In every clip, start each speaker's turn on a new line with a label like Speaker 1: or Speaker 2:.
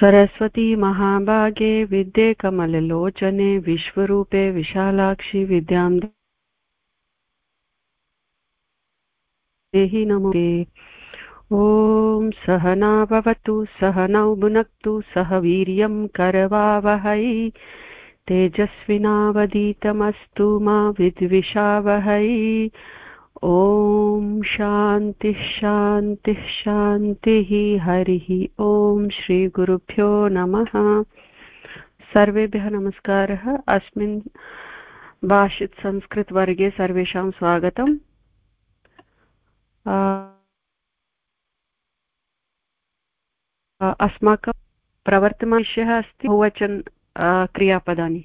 Speaker 1: सरस्वती महाभागे विद्ये कमललोचने, विश्वरूपे विशालाक्षि विद्यां देहि नमो ॐ सहना भवतु, सहनौ भुनक्तु, सह वीर्यं करवावहै। तेजस्विनावदीतमस्तु मा विद्विषावहै। ॐ शान्तिः शान्तिः शान्तिः हरिः ॐ श्रीगुरुभ्यो नमः। सर्वेभ्यः नमस्कारः। अस्मिन् भाषित् संस्कृतवर्गे सर्वेषां स्वागतम्। अस्माकं प्रवर्तमानविषयः अस्ति बहुवचन क्रियापदानि।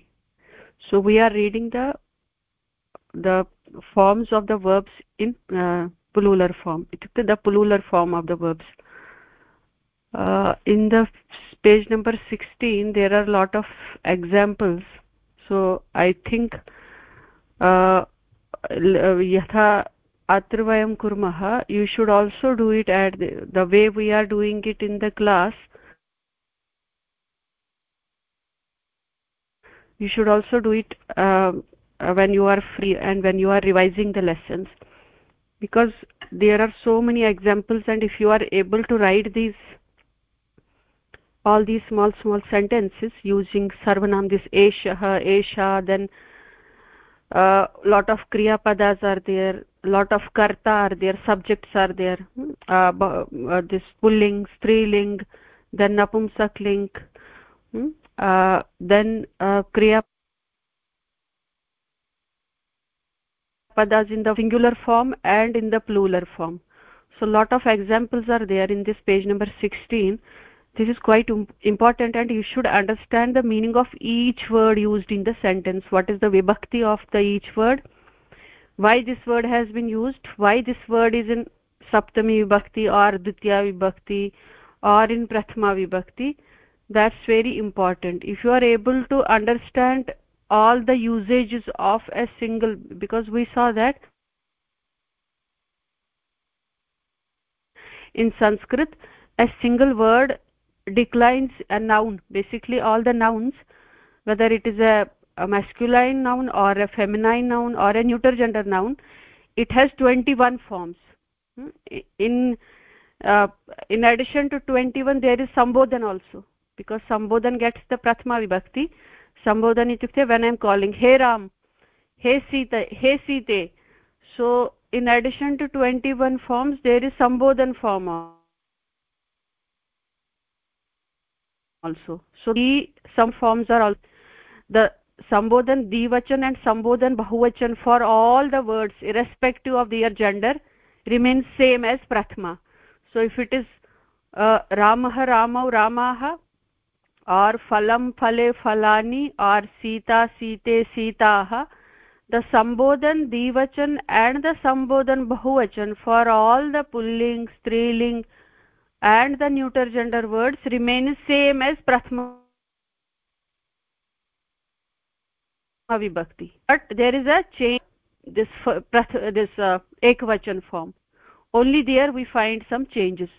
Speaker 1: We are reading the the forms of the verbs in uh, plural form itukte the plural form of the verbs uh, in the page number 16 there are a lot of examples so i think uh, yatha अत्र वयं कुर्मः you should also do it at the, the way we are doing it in the class you should also do it uh, when you are free and when you are revising the lessons. Because there are so many examples and if you are able to write these all these small small sentences using sarvanam this eshah esha then a uh, lot of kriya padas are there lot of karta are there subjects are there. Uh, uh, this pulling striling then napumsak hmm? uh, then uh, kriya padas in the singular form and in the plural form. So lot of examples are there in this page number 16 this is quite important and you should understand the meaning of each word used in the sentence. What is the vibhakti of the each word? Why this word has been used? Why this word is in saptami vibhakti or dvitiya vibhakti or in prathama vibhakti? That's very important. If you are able to understand all the usages of a single because we saw that in sanskrit a single word declines a noun. Basically all the nouns whether it is a, a masculine noun or a feminine noun or a neuter gender noun it has 21 forms. Hmm? in uh, in addition to 21 there is sambodhan also because sambodhan gets the prathama vibhakti sambodhan itukte when i am calling hey ram hey sita hey site. So in addition to 21 forms there is sambodhan form also. So the some forms are all the sambodhan divachan and sambodhan bahuvachan for all the words irrespective of their gender remains same as prathama so if it is uh, ramah ramau ramah or phalam phale phalani or sita site sitaah the sambodhan divachan and the sambodhan bahuvachan for all the pulling striling and the neuter gender words remain same as prathama vibhakti but there is a change this this uh, ekvachan form only there we find some changes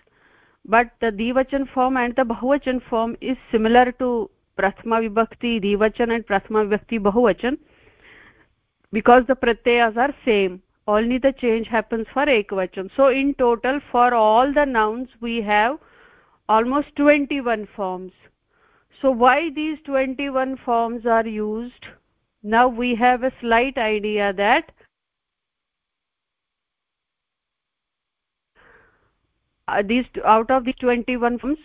Speaker 1: but the divachan form and the bahuvachan form is similar to prathama vibhakti divachan and prathama vibhakti bahuvachan. Because the pratyayas are same only the change happens for ekvachan so in total for all the nouns we have almost 21 forms. So why these 21 forms are used? Now we have a slight idea that these out of the 21 forms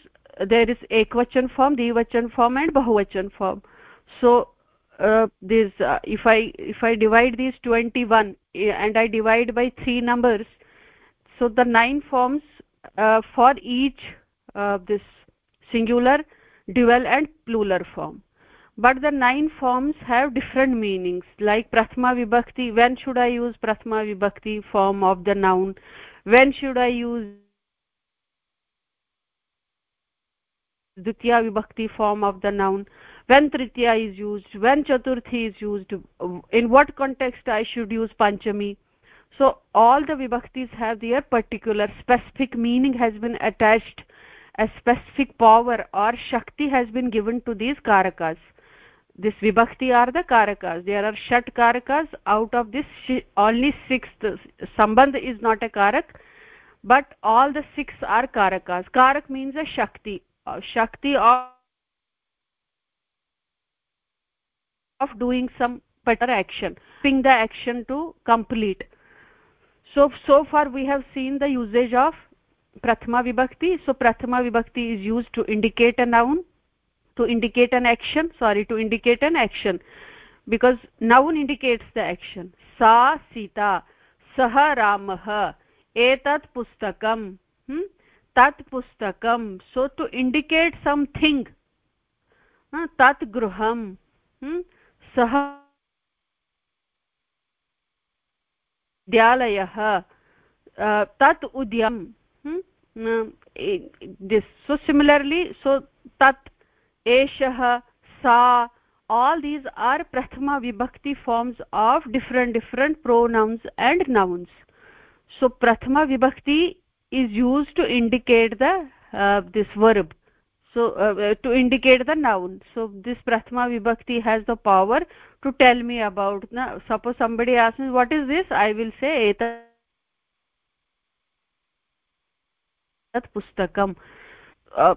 Speaker 1: there is ekvachan form dvachan form and bahuvachan form. So uh, this uh, if i if i divide these 21 eh, and i divide by three numbers so the nine forms uh, for each uh, this singular dual and plural form. But the nine forms have different meanings like prathama vibhakti when should i use prathama vibhakti form of the noun? When should i use dvitiya vibhakti form of the noun. When tritiya is used when chaturthi is used in what context i should use panchami? So all the vibhaktis have their particular specific meaning has been attached a specific power or shakti has been given to these karakas. This vibhakti are the karakas. There are shat karakas. Out of this only six sambandh is not a karak but all the six are karakas. Karak means a shakti shakti of, of doing some particular action bring the action to complete. So so far we have seen the usage of prathama vibhakti. So prathama vibhakti is used to indicate a noun to indicate an action sorry to indicate an action. Because noun indicates the action. Sa sita sah ramah etat pustakam hmm? तत् पुस्तकं सो to indicate something तत् गृहं सः विद्यालयः तत् उद्यम् सो similarly सो तत्, एषः, सा आल् दीस् आर् प्रथमा विभक्ति forms of different different pronouns and nouns so प्रथमा विभक्ति is used to indicate the uh, this verb. So uh, uh, to indicate the noun. So this prathama vibhakti has the power to tell me about na suppose somebody asks me what is this? I will say etat pustakam uh,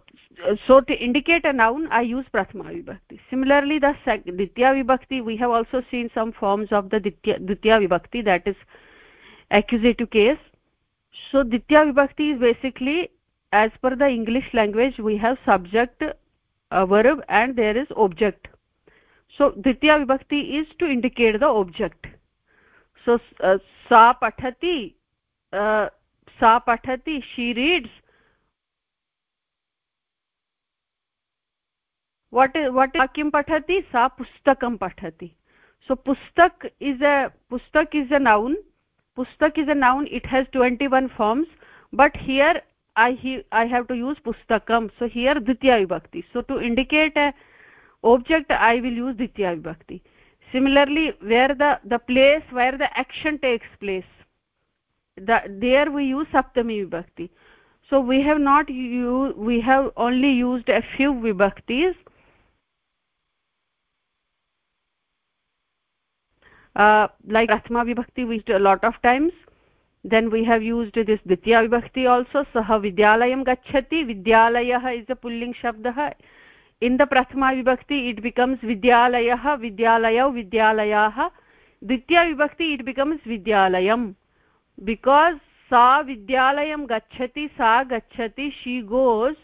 Speaker 1: so to indicate a noun i use prathama vibhakti. Similarly the ditya vibhakti we have also seen some forms of the ditya, ditya vibhakti that is accusative case so ditya vibhakti is basically as per the english language we have subject a verb and there is object. So ditya vibhakti is to indicate the object. So uh, sa pathati uh, sa pathati she reads. What is what vakyam pathati? Sa pustakam pathati. So pustak is a pustak is a noun pustak is a noun it has 21 forms but here i i have to use pustakam. So here ditya vibhakti. So to indicate a object i will use ditya vibhakti. Similarly where the the place where the action takes place the there we use saptami vibhakti. So we have not used we have only used a few vibhaktis uh, like prathama vibhakti we used a lot of times then we have used this ditya vibhakti also sah vidyalayam gachati vidyalayah is a pulling shabdah in the prathama vibhakti it becomes vidyalayah vidyalayau vidyalayah ditya vibhakti it becomes vidyalayam because vidyalayam gachati sa gachati she goes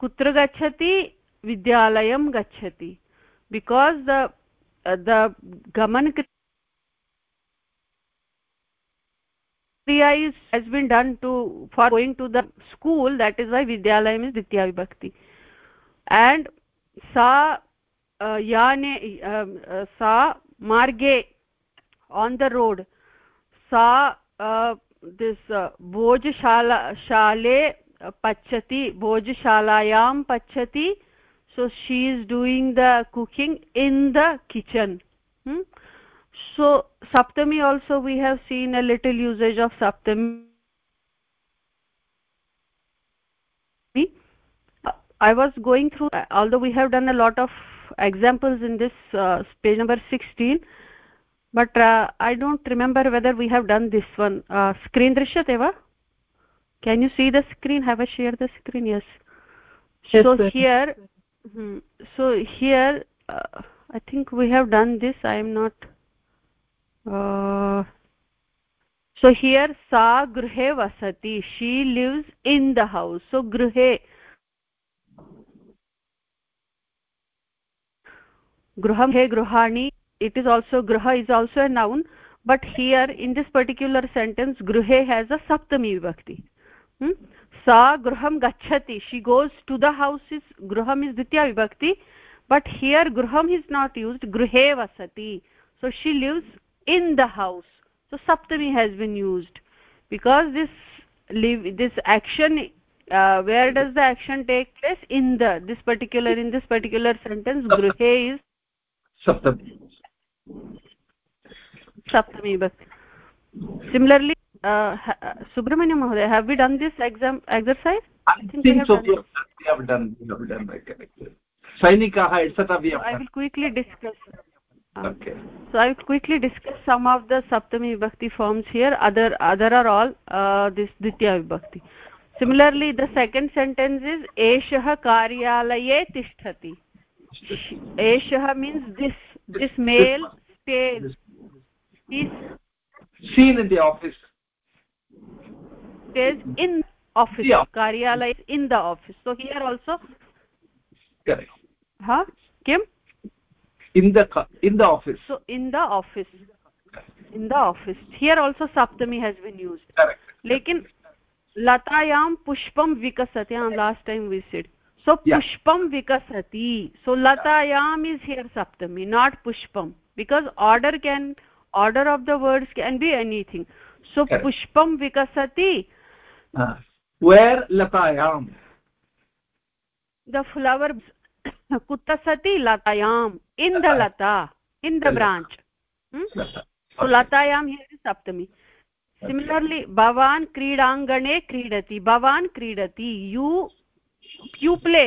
Speaker 1: kutra gachati vidyalayam gachati because the uh, the gaman kriya is has been done to for going to the school that is why vidyalayam is ditya vibhakti and sa uh, yane uh, uh, sa marge on the road sa uh, this uh, bhojshala shale pachati bhojshalayam pachati so she is doing the cooking in the kitchen. Hmm? so saptami also we have seen a little usage of saptami. I was going through although we have done a lot of examples in this uh, page number 16 but uh, i don't remember whether we have done this one. Uh, screen drishyate va can you see the screen? Have i shared the screen? Yes, yes so sir. here hmm, so here uh, i think we have done this. I am not uh, so here sa gruhe vasati. She lives in the house. So gruhe. Gruham he gruhani. It is also gruha is also a noun. But here in this particular sentence gruhe has a saptami vibhakti. Hmm? Sa gruham gachati she goes to the house is gruham is ditya vibhakti but here gruham is not used. gruhe vasati so she lives in the house. So saptami has been used. Because this live this action uh, where does the action take place? In the this particular in this particular sentence gruhe is saptami saptami but similarly uh, subramanya mahoday have we done this exam exercise I think we have
Speaker 2: so. We have done. We have done. Right, Sainikah, etc. We have
Speaker 1: I will quickly discuss.
Speaker 2: Uh, okay.
Speaker 1: So I will quickly discuss some of the Saptami Vibhakti forms here. Other other are all uh, this Ditya Vibhakti. Similarly, the second sentence is Eshah Karyalaye Tishtati. Eshah means this. This male stays. Is
Speaker 2: seen in the office.
Speaker 1: Stays in office.
Speaker 2: Yeah.
Speaker 1: Karyalaya is in the office. So here also.
Speaker 2: Correct.
Speaker 1: ha Huh? Kim?
Speaker 2: In the in the office.
Speaker 1: So in the office. In the office. Here also Saptami has been used.
Speaker 2: Correct.
Speaker 1: लेकिन लतायां पुष्पं विकसति last time we said so
Speaker 2: Yeah.
Speaker 1: pushpam vikasati so latayam is here saptami not pushpam because order can order of the words can be anything so
Speaker 2: Correct. Where
Speaker 1: लतायां the flower कुत्र सति लतायाम् in the लता
Speaker 2: in
Speaker 1: the branch लतायां हि सप्तमी similarly भवान् क्रीडाङ्गणे क्रीडति भवान् क्रीडति यू
Speaker 2: यू प्ले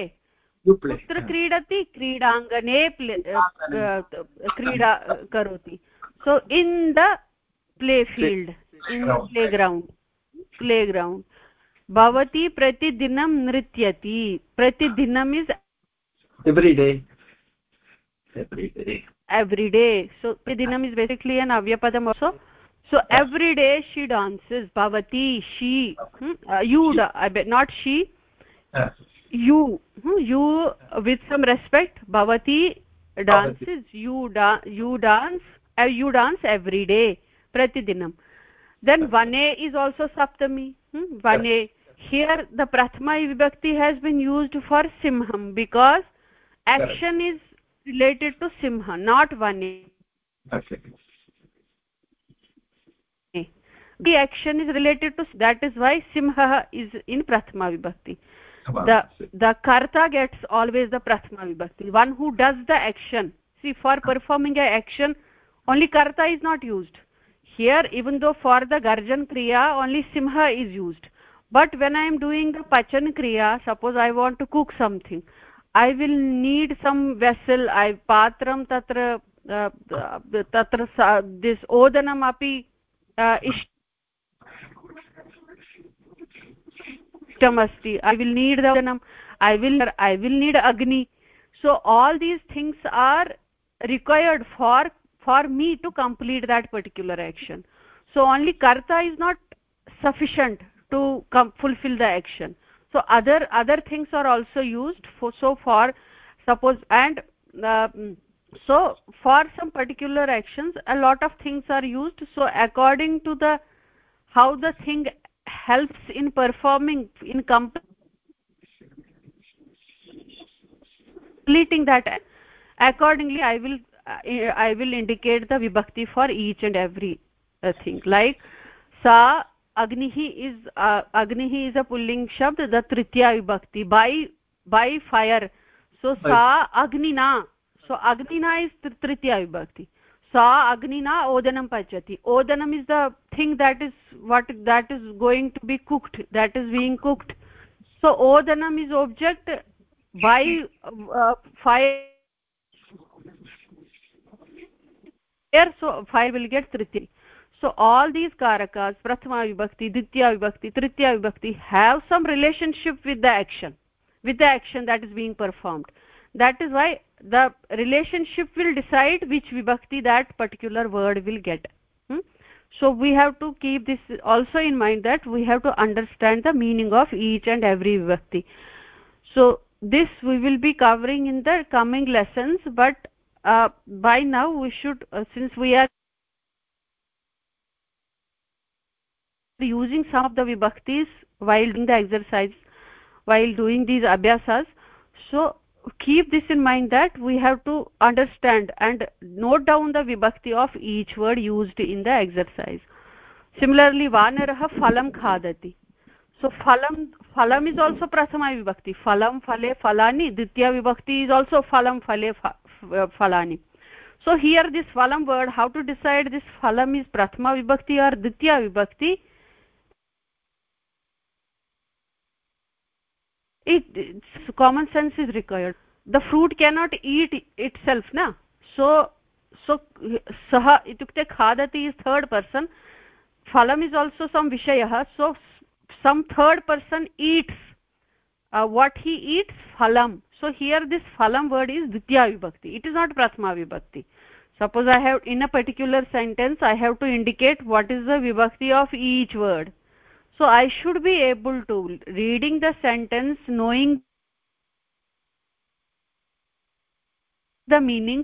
Speaker 1: कुत्र क्रीडति क्रीडाङ्गणे क्रीडा करोति so in the play field in the playground playground भवती प्रतिदिनं नृत्यति। प्रतिदिनम् इस् एव्रिडे एव्रिडे सो प्रतिदिनम् is basically an अव्यपदम् so so everyday she dances भवती she you not she you you with some respect भवती डान्सस् यू डा you dance you dance everyday प्रतिदिनं then वने इस् आल्सो सप्तमी वने here the prathama vibhakti has been used for simham because action is related to simha not vane
Speaker 2: okay.
Speaker 1: The action is related to that is why simha is in prathama vibhakti. The the karta gets always the prathama vibhakti. One who does the action. See for performing a action only karta is not used. Here even though for the garjan kriya only simha is used but when i am doing the pachan kriya suppose i want to cook something i will need some vessel i patram tatra uh, ish ishtamasti i will need the odanam i will i will need agni. So all these things are required for for me to complete that particular action. So only karta is not sufficient to com- fulfill the action. So other other things are also used for so for suppose and uh, so for some particular actions a lot of things are used. So according to the how the thing helps in performing in completing that accordingly i will i will indicate the vibhakti for each and every uh, thing. Like sa अग्निः is अग्निः is a पुल्लिङ्ग् शब्द the तृतीया विभक्ति by by fire सो सा अग्निना सो अग्निना is तृतीया विभक्ति. सा अग्निना ओदनं पचति. ओदनम् is the thing that is what that is going to be cooked that is being cooked so ओदनम् is object by fire so fire will get Tritiya. So all these karakas prathama vibhakti ditya vibhakti tritya vibhakti have some relationship with the action with the action that is being performed. That is why the relationship will decide which vibhakti that particular word will get. Hmm? so we have to keep this also in mind that we have to understand the meaning of each and every vibhakti. So this we will be covering in the coming lessons but uh, by now we should uh, since we are using some of the vibhaktis while doing the exercise while doing these abhyasas. So keep this in mind that we have to understand and note down the vibhakti of each word used in the exercise. Similarly vanarah phalam khadati. So phalam phalam is also prathama vibhakti. Phalam phale phalani. Ditya vibhakti is also phalam phale phalani. So here this phalam word how to decide this phalam is prathama vibhakti or ditya vibhakti it common sense is required. The fruit cannot eat itself na? So so sah itukte khadati is third person. Phalam is also some vishayah. So some third person eats uh, what he eats phalam. So here this phalam word is ditya vibhakti. It is not prathama vibhakti. Suppose i have in a particular sentence i have to indicate what is the vibhakti of each word so i should be able to reading the sentence knowing the meaning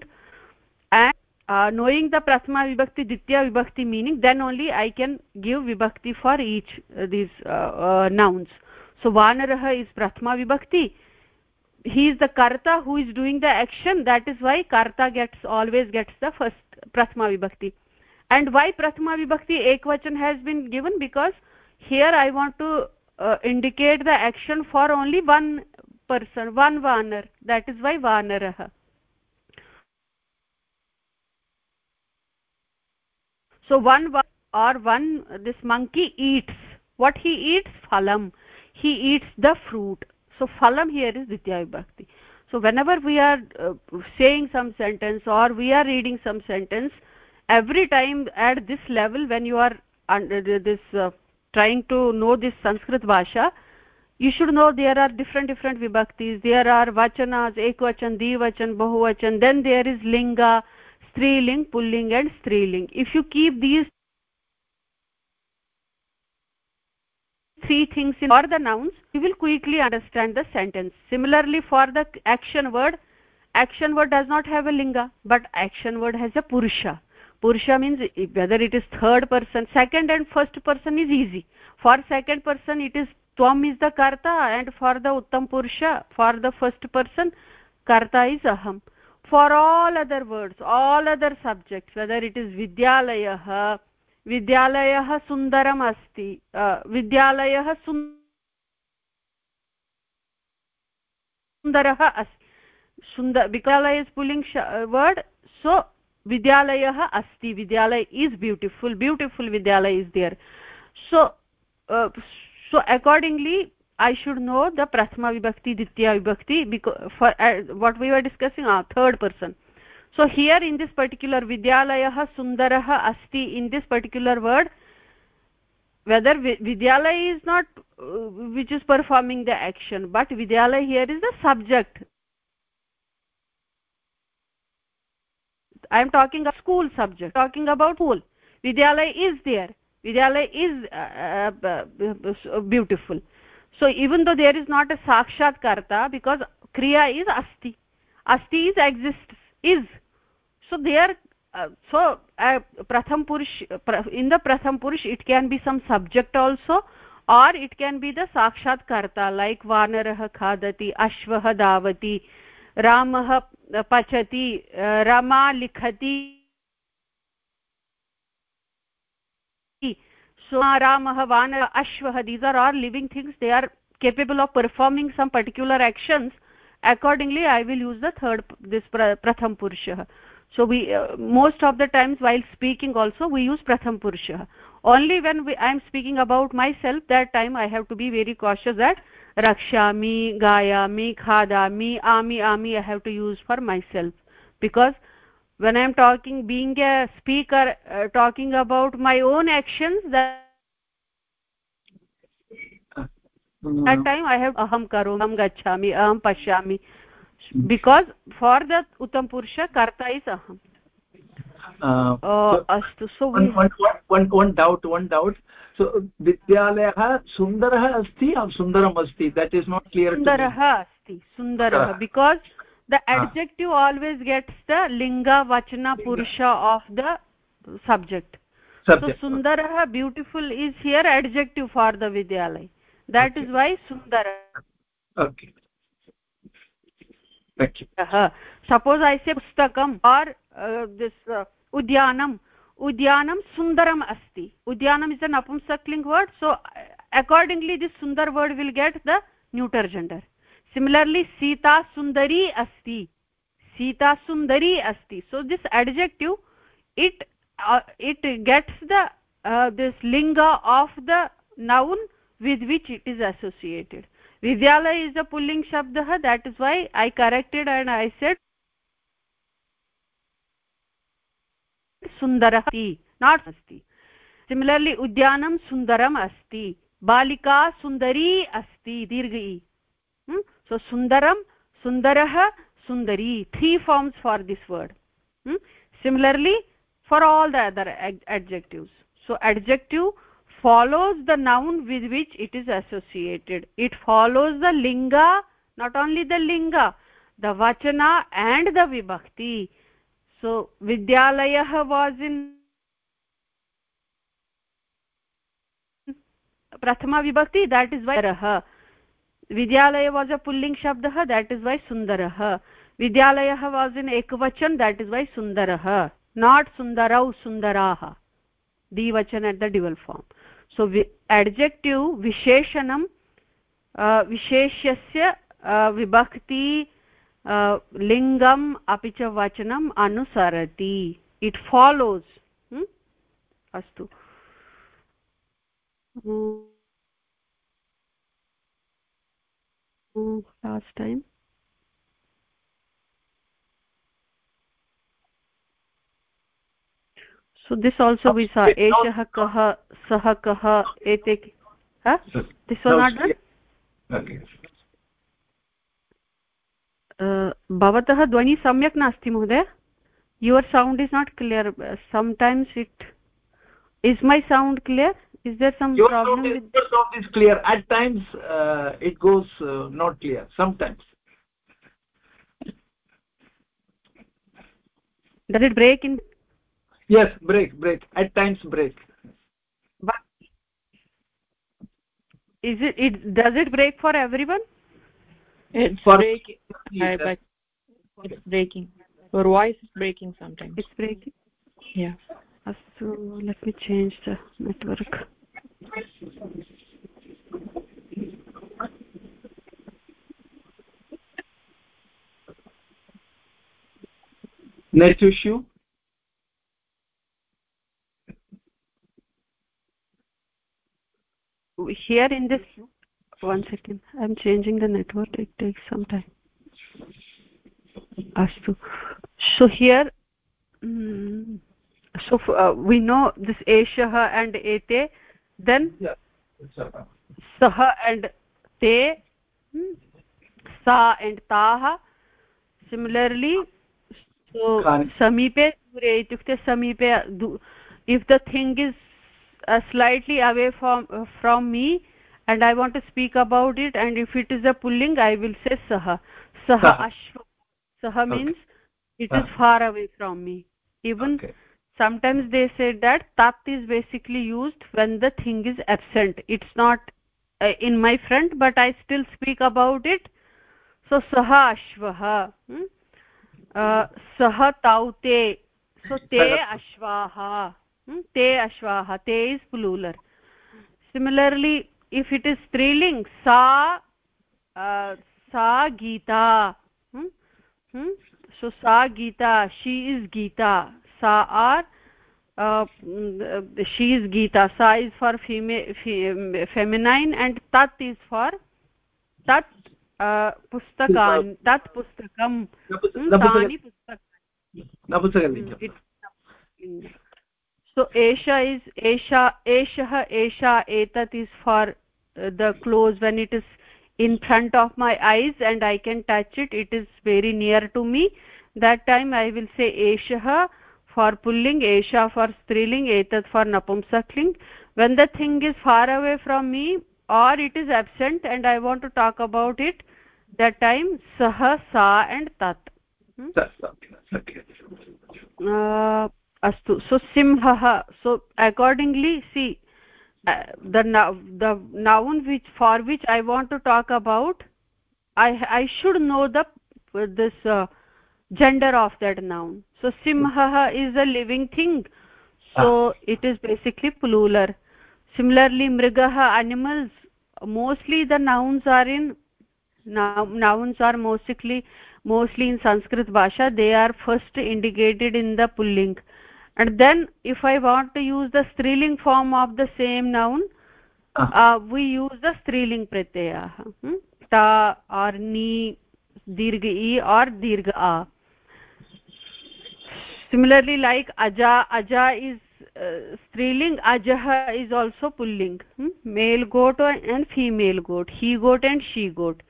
Speaker 1: and uh, knowing the prathama vibhakti ditya vibhakti meaning then only i can give vibhakti for each uh, these uh, uh nouns. So vanarah is prathama vibhakti. He is the karta who is doing the action. That is why karta gets always gets the first prathama vibhakti. And why prathama vibhakti ekvachan has been given? Because here i want to uh, indicate the action for only one person one vanar that is why vanarah so one or one this monkey eats. What he eats? Phalam. He eats the fruit. So phalam here is ditya vibhakti. So whenever we are uh, saying some sentence or we are reading some sentence every time at this level when you are under this uh, trying to know this sanskrit bhasha you should know there are different different vibhaktis there are vachanas ekvachan dvachan bahuvachan then there is linga striling pulling and striling if you keep these three things in for the nouns you will quickly understand the sentence similarly for the action word action word does not have a linga but action word has a purusha purusha means whether it is third person second and first person is easy for second person it is tvam is the karta and for the uttam purusha for the first person karta is aham for all other words all other subjects whether it is vidyalayah विद्यालयः सुन्दरम् अस्ति विद्यालयः सुन्दरः अस्ति सुन्दर विद्यालय is pulling word so विद्यालयः अस्ति विद्यालय इस् ब्यूटिफुल् ब्यूटिफुल् विद्यालय is there so so accordingly I should know the प्रथमविभक्ति द्वितीयविभक्ति what we are discussing third person so here in this particular विद्यालयः सुन्दरः अस्ति in this particular word whether विद्यालय is not uh, which is the the action विद्यालय vidyalaya here the the i am talking of school subject talking about school vidyalaya is there vidyalaya is uh, uh, beautiful so even though there is not a sakshat karta because kriya is asti asti is exists is so there uh, so uh, pratham purush uh, in the pratham purush it can be some subject also or it can be the sakshat karta like vanarah khadati ashvah davati रामः पचति रमा लिखति, सुमा, रामः, वान, अश्वः these are are living things they are capable of performing some particular actions accordingly I will use the third this प्रथम पुरुषः so we most of the times while speaking also we use प्रथम पुरुषः only when I am speaking about myself that time I have to be very conscious that rakshami gayami khadami ami ami i have to use for myself because when i am talking being a speaker uh, talking about my own actions that that time i have aham karomi aham gachami aham pashyami because for the uttam purusha karta is aham
Speaker 2: अस्तु सो one one one, one doubt one doubt so सो विद्यालयः सुन्दरः अस्ति सुन्दरम् अस्ति that is not clear
Speaker 1: सुन्दरः अस्ति सुन्दरः because the objective always gets the लिङ्ग वचन पुरुष आफ् द सब्जेक्ट् सुन्दरः beautiful is here objective for the विद्यालय देट् इस्
Speaker 2: वै सुन्दर सपोज्
Speaker 1: ऐ से पुस्तकम् आर् दिस् उद्यानं सुन्दरम् अस्ति। उद्यानम् इस् अ नपुंसक्लिङ्ग् word so accordingly this Sundar word will get the neuter gender similarly Sita सुन्दरी अस्ति। सीता सुन्दरी अस्ति। So this adjective it it gets the this लिङ्ग of the noun with which it is associated विद्यालय is a पुल्लिङ्ग् शब्दः that is why I corrected and I set सुन्दर अस्ति not अस्ति सिमिलर्लि उद्यानं सुन्दरम् अस्ति, बालिका सुन्दरी अस्ति दीर्घई सो हम्म? सुन्दरं, सुन्दरः, सुन्दरी three forms for this word similarly for all the other adjectives so adjective follows the noun with which it is associated. It follows the linga, not only the linga the वचना and the विभक्ति so vidyalayah was in prathama vibhakti that is why rah vidyalaya was a pulling shabdah that is why sundarah vidyalayah was in ekvachan that is why sundarah not sundarau sundarah dvachan at the dual form so adjective visheshanam uh, visheshyasya uh, vibhakti लिङ्गम् अपि च वचनम् अनुसरति it follows अस्तु last time we saw eshah kah sah kah ete huh this was not done okay भवतः ध्वनि सम्यक् नास्ति महोदय। Your sound is not clear sometimes it is my sound clear is there
Speaker 2: clear at times it goes not clear sometimes
Speaker 1: does it break in
Speaker 2: yes break break.
Speaker 1: Is it it does it break for everyone?
Speaker 3: It's for breaking. but it's breaking. Your voice is breaking sometimes.
Speaker 1: It's breaking?
Speaker 3: Yeah.
Speaker 1: So let me change the network.
Speaker 2: Net issue?
Speaker 1: Here in this one second. I'm changing the network. It takes some time. Astu so here mm, so uh, we know this eshah and ete then
Speaker 2: yeah.
Speaker 1: Sah and te hmm, sa and taah similarly so samipe dure itukte samipe if the thing is uh, slightly away from uh, from me and i want to speak about it and if it is a pulling i will say saha. Saha ashva sah means it is far away from me. Even okay. sometimes they say that tat is basically used when the thing is absent. It's not uh, in my front but i still speak about it. So saha ashvah hmm? uh, sah taute. So te ashvaha hmm? te ashvaha. Te is plural. Similarly if it is striling sa uh, sa geeta hmm? Hmm? so sa geeta she is geeta sa are uh, she is geeta sa is for female feminine and tat is for tat uh, pustakan tat pustakam tani pustakani so esha is esha eshah esha etat is for uh, the clothes when it is in front of my eyes and i can touch it. It is very near to me. That time i will say eshah for pulling esha for striling etat for napumsakling when the thing is far away from me or it is absent and i want to talk about it that time sah sa and tat. Hmm? uh, astu so simhah so accordingly see uh, the the noun which for which i want to talk about i i should know the this uh, gender of that noun. So simhah is a living thing. So ah. it is basically plural. Similarly mrigah animals mostly the nouns are in nouns are mostly mostly in sanskrit bhasha. They are first indicated in the pulling and then if i want to use the striling form of the same noun uh, uh we use the striling pratyaya. Hmm? ta or ni dirgh e or dirgh a. Similarly like aja aja is uh, striling ajah is also pulling. Hmm? male goat and female goat. He goat and she goat.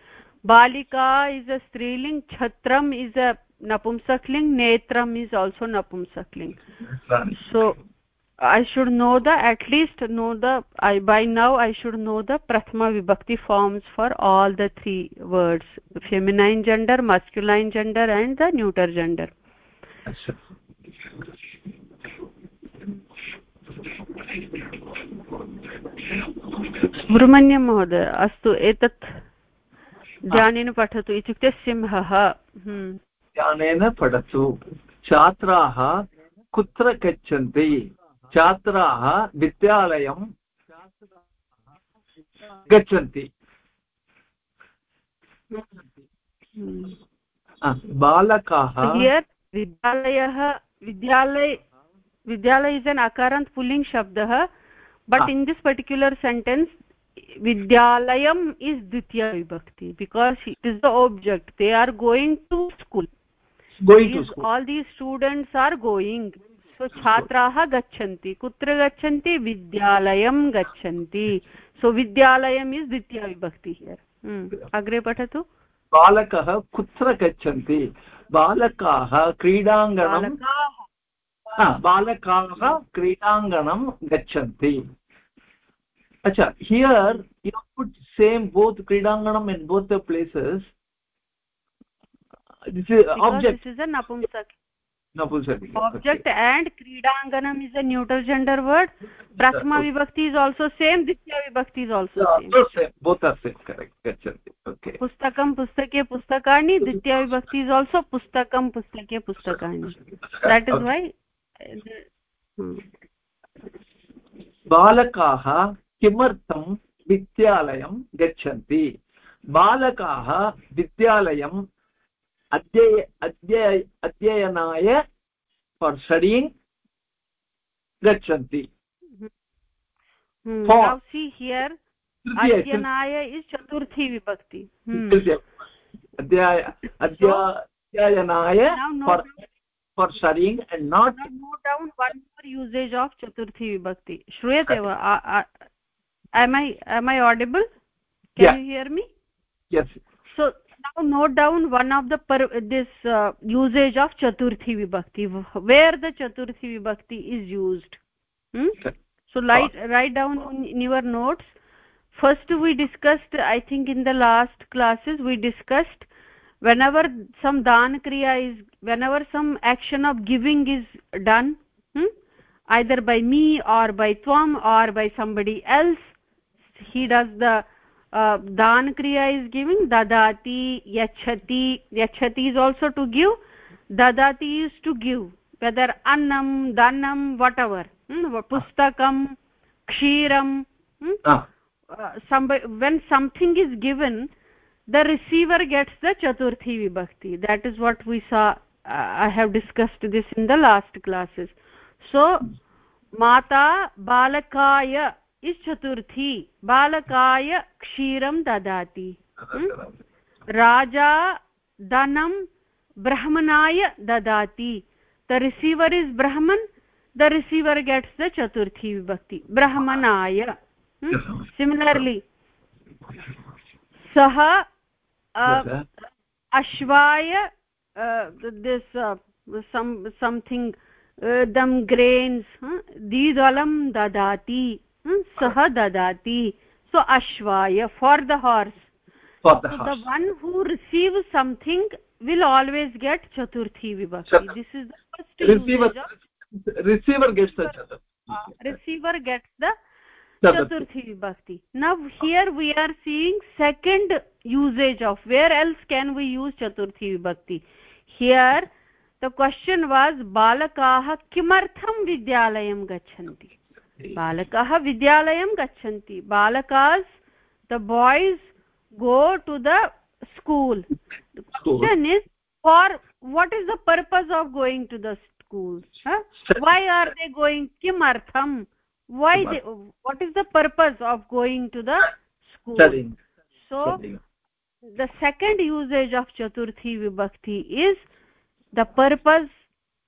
Speaker 1: Balika is a striling chhatram is a napumsakling netram is also napumsakling so i should know the at least know the i by now i should know the prathama vibhakti forms for all the three words feminine gender masculine gender and the neuter gender Subramanyam महोदय अस्तु एतत् ध्यानेन पठतु इत्युक्ते सिंहः
Speaker 2: ज्ञानेन पठतु। छात्राः कुत्र गच्छन्ति? छात्राः विद्यालयं गच्छन्ति। बालकाः
Speaker 1: विद्यालयः विद्यालय विद्यालय इस् एन् अकारान्त् पुल्लिङ्ग् शब्दः but in this particular sentence विद्यालयम् is द्वितीय विभक्ति because it is the object they are going to school
Speaker 2: going to school
Speaker 1: all these students are going so kutra gachanti vidyalayam gachanti so vidyalayam is ditya vibhakti here hmm. agre patatu
Speaker 2: बालकः कुत्र गच्छन्ति बालकाः क्रीडाङ्गणं बालकाः क्रीडाङ्गणं गच्छन्ति अच्छा here you put same both क्रीडाङ्गणम् in both the places
Speaker 1: this is object this is a napumsak napumsak object okay. and kridanganam is a neutral gender word prathama vibhakti is also same ditya vibhakti is also
Speaker 2: same so same both are same correct gachanti okay
Speaker 1: pustakam pustake pustakani ditya vibhakti is also pustakam pustake pustakani that is why
Speaker 2: बालकाः किमर्थं विद्यालयं गच्छन्ति बालकाः विद्यालयं अध्यय अध्यय अध्ययनाय गच्छन्ति।
Speaker 1: हम्म। हम्म। चतुर्थी विभक्ति। हम्म। चतुर्थी विभक्ति। श्रूयते वा? Am i am i audible? Can yeah. you hear now note down one of the per, this uh, usage of chaturthi vibhakti. Where the chaturthi vibhakti is used? Hmm? so write write down in your notes. First we discussed i think in the last classes we discussed whenever some dan kriya is whenever some action of giving is done hmm? either by me or by tvam or by somebody else he does the uh, दानक्रिया is giving ददाति यच्छति यच्छति is also to give ददाति is to give whether अन्नं धनं whatever पुस्तकं क्षीरं when something is given the receiver gets the चतुर्थी विभक्ति that is what we saw I have discussed this in the last classes so माता बालकाय इस चतुर्थी बालकाय क्षीरं ददाति। हम्म? राजा धनं ब्राह्मणाय ददाति। द रिसीवर् इस् ब्राह्मण द रिसीवर् गेट्स् द चतुर्थी विभक्ति। ब्राह्मणाय। हम्म? सिमिलर्लि सः अश्वाय this some something them grains दीदलं ददाति। सः ददाति। So अश्वाय for the horse
Speaker 2: the
Speaker 1: one who receive something will always get चतुर्थी विभक्तिर् गेट्स् द चतुर्थी विभक्ति now here we are seeing second usage of where else can we use चतुर्थी विभक्ति here the question was बालकाः किमर्थं विद्यालयं गच्छन्ति बालकाः विद्यालयं गच्छन्ति। बालकास् the boys go to the school question is for what is the purpose of going to the school why are they going किमर्थं why they what is the purpose of going to the school so the second usage of चतुर्थी विभक्ति is the purpose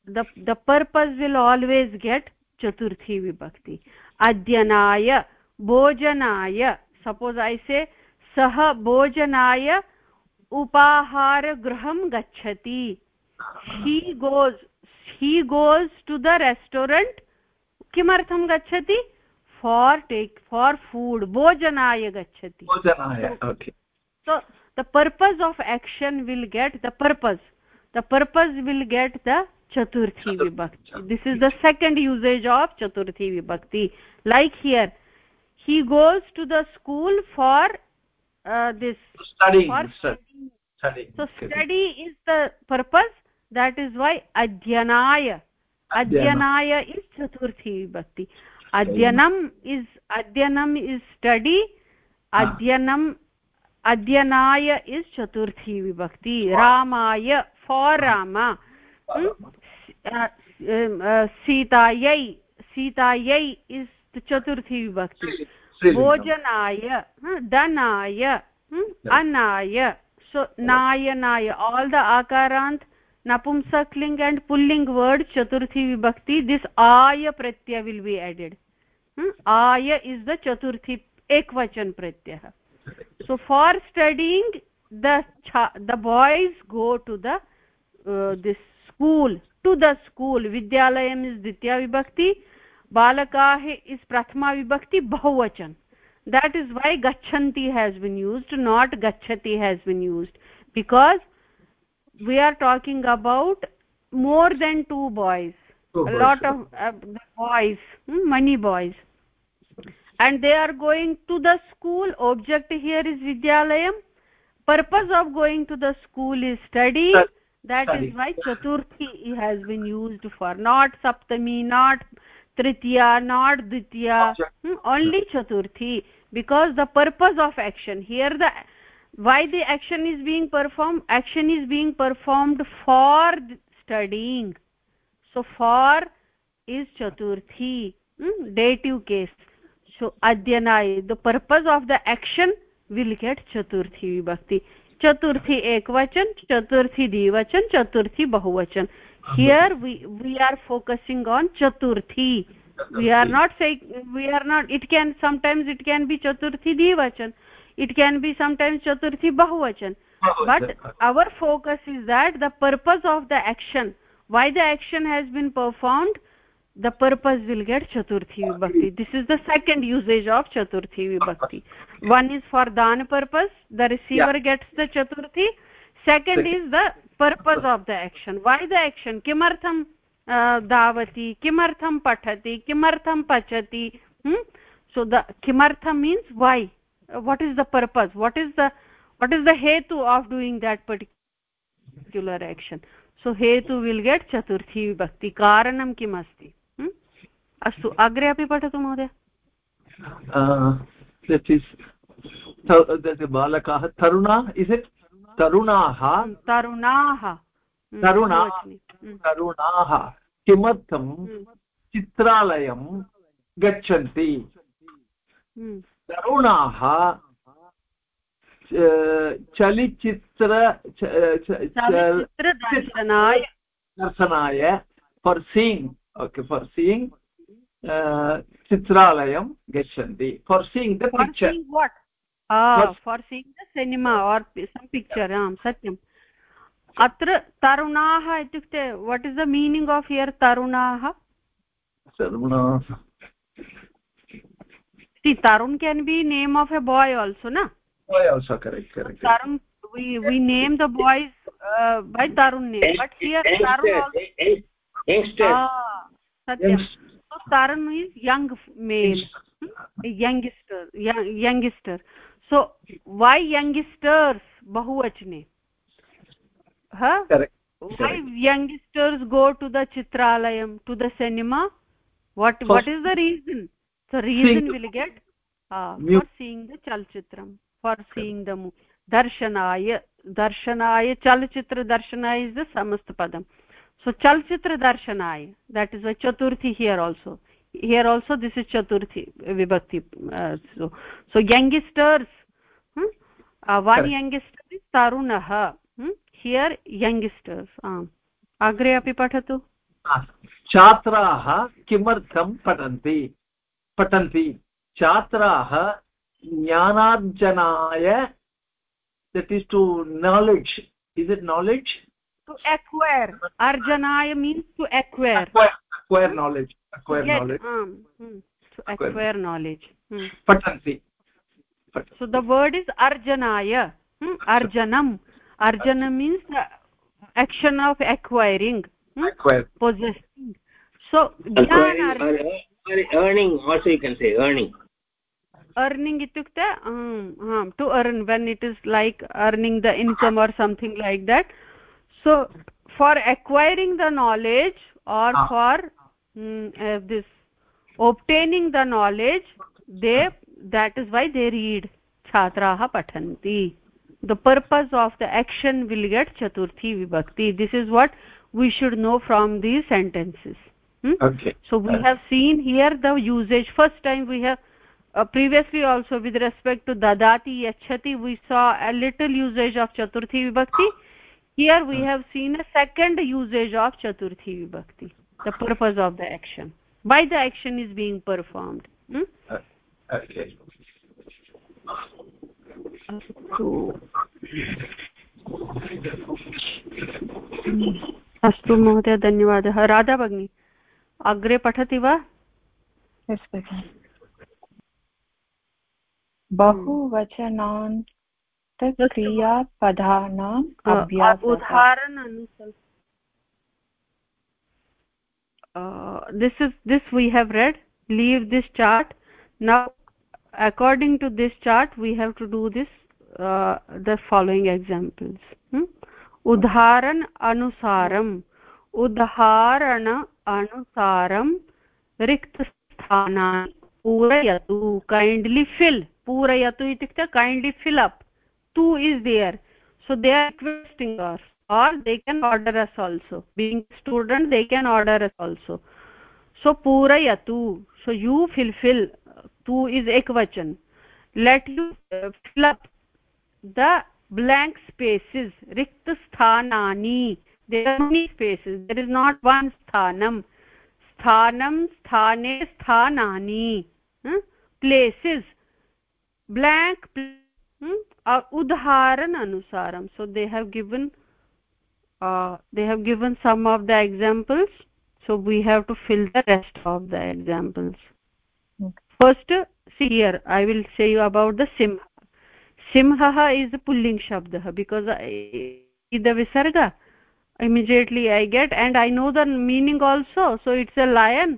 Speaker 1: the purpose will always get चतुर्थी विभक्ति। अध्ययनाय भोजनाय suppose ऐसे सह भोजनाय उपाहारगृहं गच्छति। He goes he goes to the restaurant किमर्थं गच्छति? फार् टेक् फार् फूड् भोजनाय गच्छति। So the purpose of action will get the purpose the purpose will get the chaturthi vibhakti this is the second usage of chaturthi vibhakti like here he goes to the school for uh, this
Speaker 2: study
Speaker 1: for
Speaker 2: study. study
Speaker 1: so study is the purpose that is why adhyanaya adhyanaya is chaturthi vibhakti adhyanam is adhyanam is study adhyanam adhyanaya is chaturthi vibhakti ramaya for rama hmm? सीतायै सीतायै is चतुर्थी विभक्ति। भोजनाय धनाय अनाय so नाय all the आकारान्त् नपुंसक्लिङ्ग् एण्ड् पुल्लिङ्ग् वर्ड् चतुर्थी विभक्ति दिस् आय प्रत्यय विल् बि एडेड् आय इस् द चतुर्थी एकवचन प्रत्ययः। So for studying the the boys go to this school to the school. Vidyalayam is ditya vibhakti balakah is prathama vibhakti bahuvachan. That is why gachanti has been used not gachati has been used. Because we are talking about more than two boys.
Speaker 2: Two
Speaker 1: a
Speaker 2: boys,
Speaker 1: lot of uh, boys hmm, many boys. And they are going to the school. Object here is vidyalayam. Purpose of going to the school is study That
Speaker 2: study.
Speaker 1: is why chaturthi has been used for not saptami not tritiya not ditya. Hmm, only chaturthi because the purpose of action here the why the action is being performed? Action is being performed for studying. So for is chaturthi hmm? dative case. So adyanay the purpose of the action will get chaturthi vibhakti chaturthi ekvachan chaturthi dvivachan chaturthi bahuvachan here we we are focusing on chaturthi we are not saying we are not it can sometimes it can be chaturthi dvivachan it can be sometimes chaturthi bahuvachan but our focus is that the purpose of the action why the action has been performed the purpose will get chaturthi vibhakti this is the second usage of chaturthi vibhakti one is for dan purpose the receiver yeah. gets the chaturthi second is the purpose of the action why the action kimartham davati kimartham pathati kimartham pachati hmm? so the kimartham means why what is the purpose what is the what is the hetu of doing that particular action so hetu will get chaturthi vibhakti karanam kim asti अस्तु अग्रे अपि पठतु महोदय
Speaker 2: बालकाः तरुणा is it तरुणाः
Speaker 1: तरुणाः
Speaker 2: तरुणाः तरुणाः किमर्थं चित्रालयं गच्छन्ति तरुणाः चलचित्र
Speaker 1: दर्शनाय
Speaker 2: दर्शनाय for seeing okay for seeing चित्रालयं गच्छन्ति for seeing the picture
Speaker 1: what for seeing the cinema or some picture आम् सत्यम् अत्र तरुणाः इत्युक्ते what is the meaning of here तरुणाः
Speaker 2: तरुणाः
Speaker 1: see tarun can be name of a boy also na
Speaker 2: boy also correct correct
Speaker 1: tarun we we name the boys uh, by tarun name but here tarun also
Speaker 2: youngster
Speaker 1: ah satyam so tarun is young male youngster young, youngster so why youngsters bahuvachane huh
Speaker 2: correct
Speaker 1: why youngsters go to the chitralayam to the cinema what what is the reason so reason will get uh, for seeing the chalchitram for seeing the movie darshanaya darshanaya chalchitra darshana is the samast padam so chalchitra darshanaya that is a chaturthi here also here also this is chaturthi vibhakti uh, so so youngsters hmm? uh, one
Speaker 2: Correct.
Speaker 1: youngster is tarunah hmm? here youngsters um agre api patatu
Speaker 2: छात्राः किमर्थं पठन्ति पठन्ति छात्राः ज्ञानार्जनाय that is to knowledge is it knowledge
Speaker 1: to acquire. Arjanaya means to acquire.
Speaker 2: Acquire, acquire knowledge acquire
Speaker 1: Get,
Speaker 2: knowledge.
Speaker 1: um, hmm, to acquire, acquire knowledge hmm.
Speaker 2: patanti
Speaker 1: so the word is arjanaya hmm? arjanam. Arjana means the action of acquiring hmm?
Speaker 2: acquire.
Speaker 1: possessing. So
Speaker 4: earning also you can say earning.
Speaker 1: Earning itukte um, um, to earn when it is like earning the income or something like that so for acquiring the knowledge or ah. for um, uh, this obtaining the knowledge they that is why they read chhatraah pathanti. The purpose of the action will get chaturthi vibhakti. This is what we should know from these sentences.
Speaker 2: Hmm? okay.
Speaker 1: So we have seen here the usage. First time we have uh, previously also with respect to dadati yachati we saw a little usage of chaturthi vibhakti here we have seen a second usage of chaturthi vibhakti the purpose of the action why the action is being performed hmm? uh, okay अस्तु महोदय धन्यवादः राधा भगिनी अग्रे पठति वा
Speaker 3: अत्र
Speaker 1: उदाहरण this is this we have read leave this chart to this chart we have to do this the following examples उदाहरण अनुसारम् उदाहरण अनुसारं रिक्तस्थानानि पूरयतु कैण्ड्लि फिल् पूरयतु इत्युक्ते kindly fill up tu is there. So they are requesting us. Or they can order us also. Being student they can order us also. So purayatu. So you fulfill tu is ekvachan. Let you uh, fill up the blank spaces. Rikt sthanani. There are many spaces. There is not one sthanam. Sthanam sthane sthanani. Places. Blank hmm? उदाहरण अनुसारं so they have given they have given some of the examples so we have to fill the rest of the examples first see here I will say you about the Singh सिंहः is पुल्लिङ्ग् शब्दः because I the विसर्ग immediately I get and I know the meaning also so it's a lion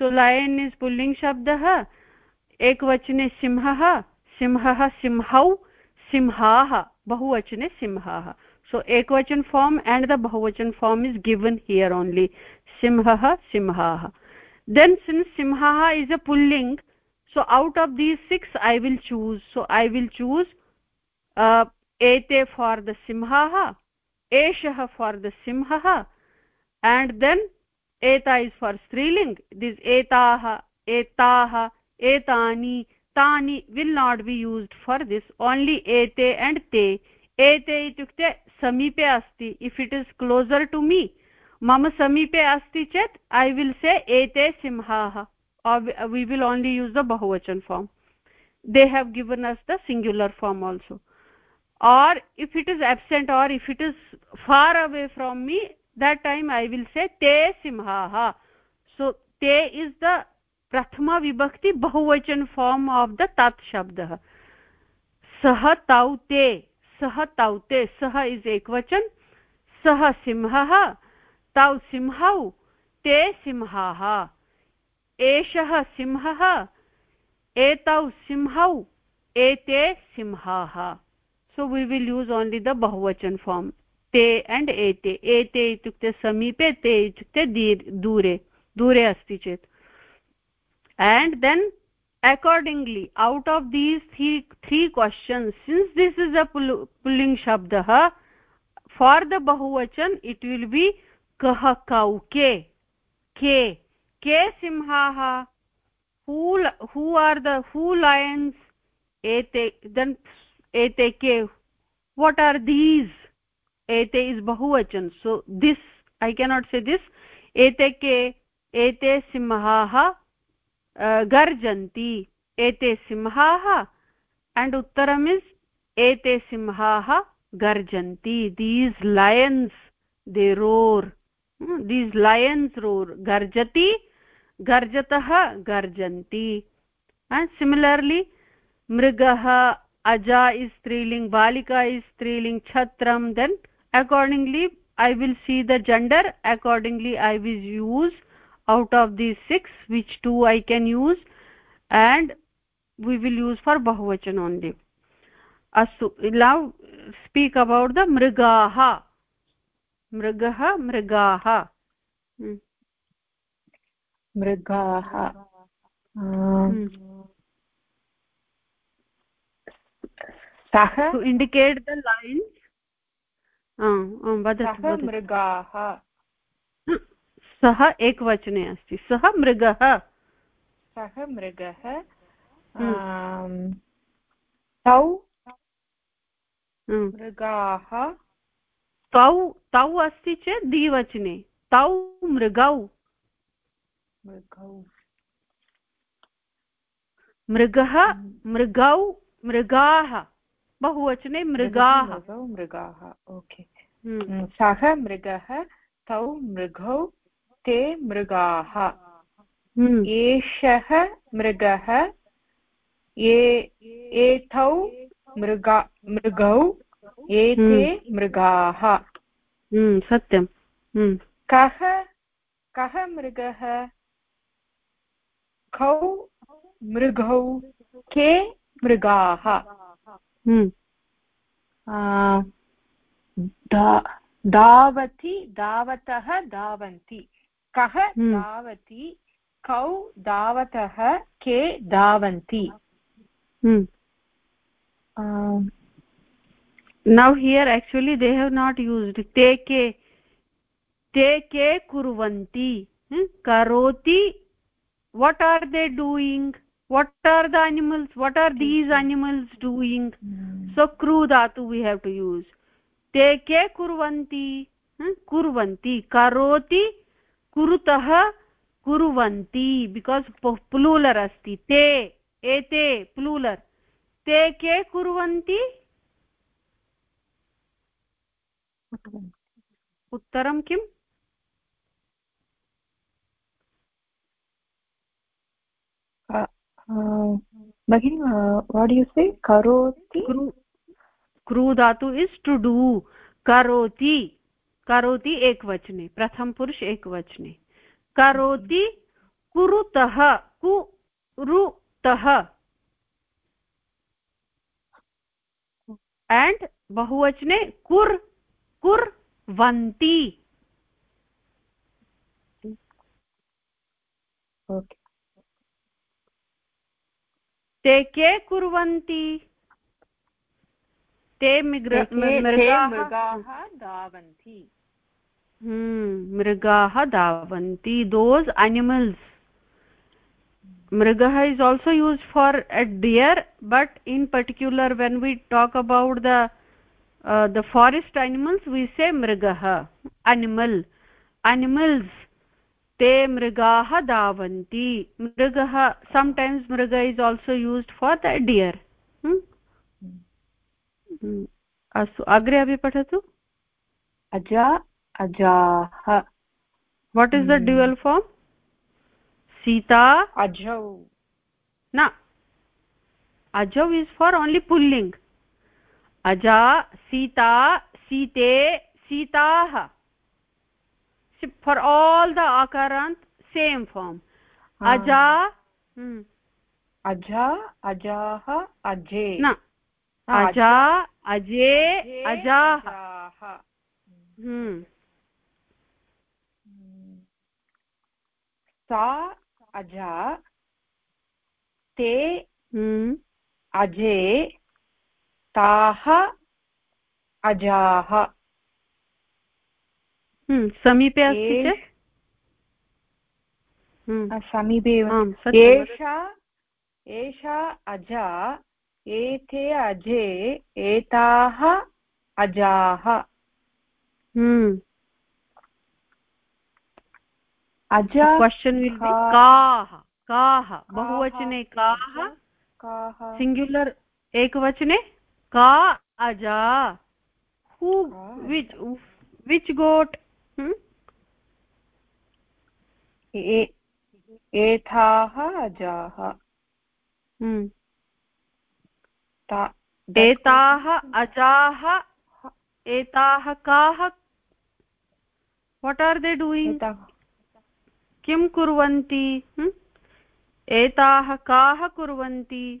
Speaker 1: so lion is pulling शब्दः एकवचने सिंहः सिंहः सिंहौ, सिंहाः, बहुवचने सिंहाः। सो एकवचन फार्म् एण्ड् द बहुवचन form is given here only सिंहः, सिंहाः। देन् सिन् सिंहाः is a pulling so out of these six I will choose so I will choose एते फार् द सिंहाः, एषः फार् द सिंहः एण्ड् देन् एता is for स्त्रीलिङ्ग् दिस् एताः एताः, एतानि tani will not be used for this only ete and te ete itukte समीपे अस्ति if it is closer to me मम समीपे अस्ति चेत् ऐ विल् से एते सिंहाः we will only use the bahuvachan form they have given us the singular form also or if it is absent or if it is far away from me that time i will say te simhaha so te is the prathama vibhakti bahuvachan form of the tat shabdah. sah tau te सः तौ ते सः is एकवचन सः सिंहः तौ सिंहौ, ते सिंहाः। एषः सिंहः एतौ सिंहौ, एते सिंहाः। So we will use only the बहुवचन फार्म् ते एण्ड् एते। एते इत्युक्ते समीपे, ते इत्युक्ते दूरे दूरे अस्ति चेत्। And then accordingly out of these three three questions since this is a pulling shabdah for the bahuvachan it will be kah kau ke ke ke simhaha who who are the who lions ete then ete ke what are these ete is bahuvachan so this i cannot say this ete ke ete simhaah गर्जन्ति, एते सिंहाः and उत्तरम् is एते सिंहाः गर्जन्ति। These lions they roar these lions roar गर्जति, गर्जतः गर्जन्ति। Similarly मृगः, अजा इस् स्त्रीलिङ्ग्, बालिका इस् स्त्रीलिङ्ग् छत्रं then accordingly I will see the gender accordingly I will use out of these six which two i can use and we will use for bahuvachan only astu now speak about the mrigaha मृगः मृगाः
Speaker 3: मृगाः सः
Speaker 1: to indicate the lines
Speaker 3: वदतु मृगाः
Speaker 1: सः एकवचने अस्ति। सः मृगः।
Speaker 3: सः मृगः तौ मृगाः।
Speaker 1: तौ तौ अस्ति चेत् द्विवचने। तौ मृगौ।
Speaker 3: मृगौ।
Speaker 1: मृगः मृगौ मृगाः। बहुवचने मृगाः
Speaker 3: मृगाः। ओके। हम्म, सः मृगः तौ मृगौ। ते मृगाः। हम्म। एषः मृगः एतौ मृगा मृगौ एते हम्म। मृगाः।
Speaker 1: हम्म, सत्यं।
Speaker 3: कः कः मृगः? कौ मृगौ के मृगाः? धावति धावतः धावन्ति। कः धावति कौ धावतः के धावन्ति
Speaker 1: नौ here actually they have not used ते के ते के कुर्वन्ति करोति what are they doing what are the animals what are these animals doing so crew धातु वी हेव् टु यूस् ते के कुर्वन्ति कुर्वन्ति करोति कुरुतः कुर्वन्ति बिकास् प्लूलर् अस्ति ते एते प्लूलर् ते के कुर्वन्ति? उत्तरं किम्? क्रू धातु इस् टु डु करोति। करोति एकवचने प्रथम पुरुष एकवचने। करोति कुरुतः कुरुतः। एण्ड् बहुवचने कुर् कुर्वन्ति। ते के कुर्वन्ति? ते
Speaker 3: मृगाः धावन्ति।
Speaker 1: हम्म, मृगाः धावन्ति. दोस् एनिमल्स् मृगः is also use for at deer but in particular when we talk about the the forest animals we say मृगः एनिमल् एनिमल्स् ते मृगाः धावन्ति. मृगः सम्टैम्स् मृग is also used for the deer अस्तु अग्रे अपि पठतु?
Speaker 3: अजा अजाः।
Speaker 1: What is the dual form Sita.
Speaker 3: अजौ
Speaker 1: न। अजौ इस् फार् ओन्लि पुल्लिङ्ग् अजा सीता सीते सीताः। फार् आल् द आकारान्त् सेम् फार्म् अजा
Speaker 3: अजा अजाः अजे।
Speaker 1: न। अजा अजे अजाः
Speaker 3: सा अजा ते अजे ताः अजाः।
Speaker 1: समीपे अस्ति चेत्।
Speaker 3: समीपे एषा एषा अजा एते अजे एताः अजाः।
Speaker 1: Hmm
Speaker 3: अजा
Speaker 1: क्वश्चन् विल् बि काः काः बहुवचने काः?
Speaker 3: काः
Speaker 1: एकवचने? का अजा? हू विच् विच् गोट्
Speaker 3: एताः अजाः।
Speaker 1: एताः अजाः एताः काः? वाट् आर् दे डूयिङ्ग् किं कुर्वन्ति? एताः काः कुर्वन्ति?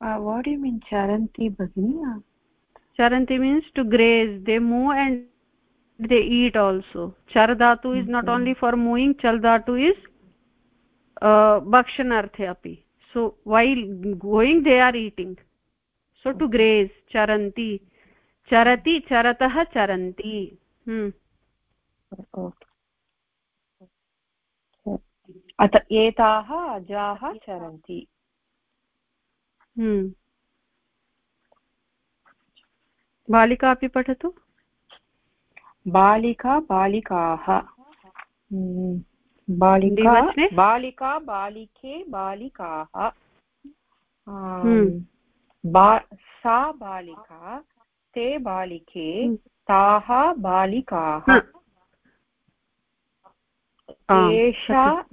Speaker 3: वाट् यु मीन् चरन्ति भगिनि
Speaker 1: मीन्स् टु ग्रेज् दे मू एण्ड् दे ईट् आल्सो चर धातु is not only for moving चल् धातु इस् भक्षणार्थे अपि so well going they are eating so to graze चरन्ति चरति चरतः चरन्ति
Speaker 3: अत एताः अजाः चरन्ति।
Speaker 1: बालिका अपि पठतु।
Speaker 3: बालिका बालिकाः। बालिका बालिका बालिके बालिकाः। सा बालिका ते बालिके ताः बालिकाः। एषा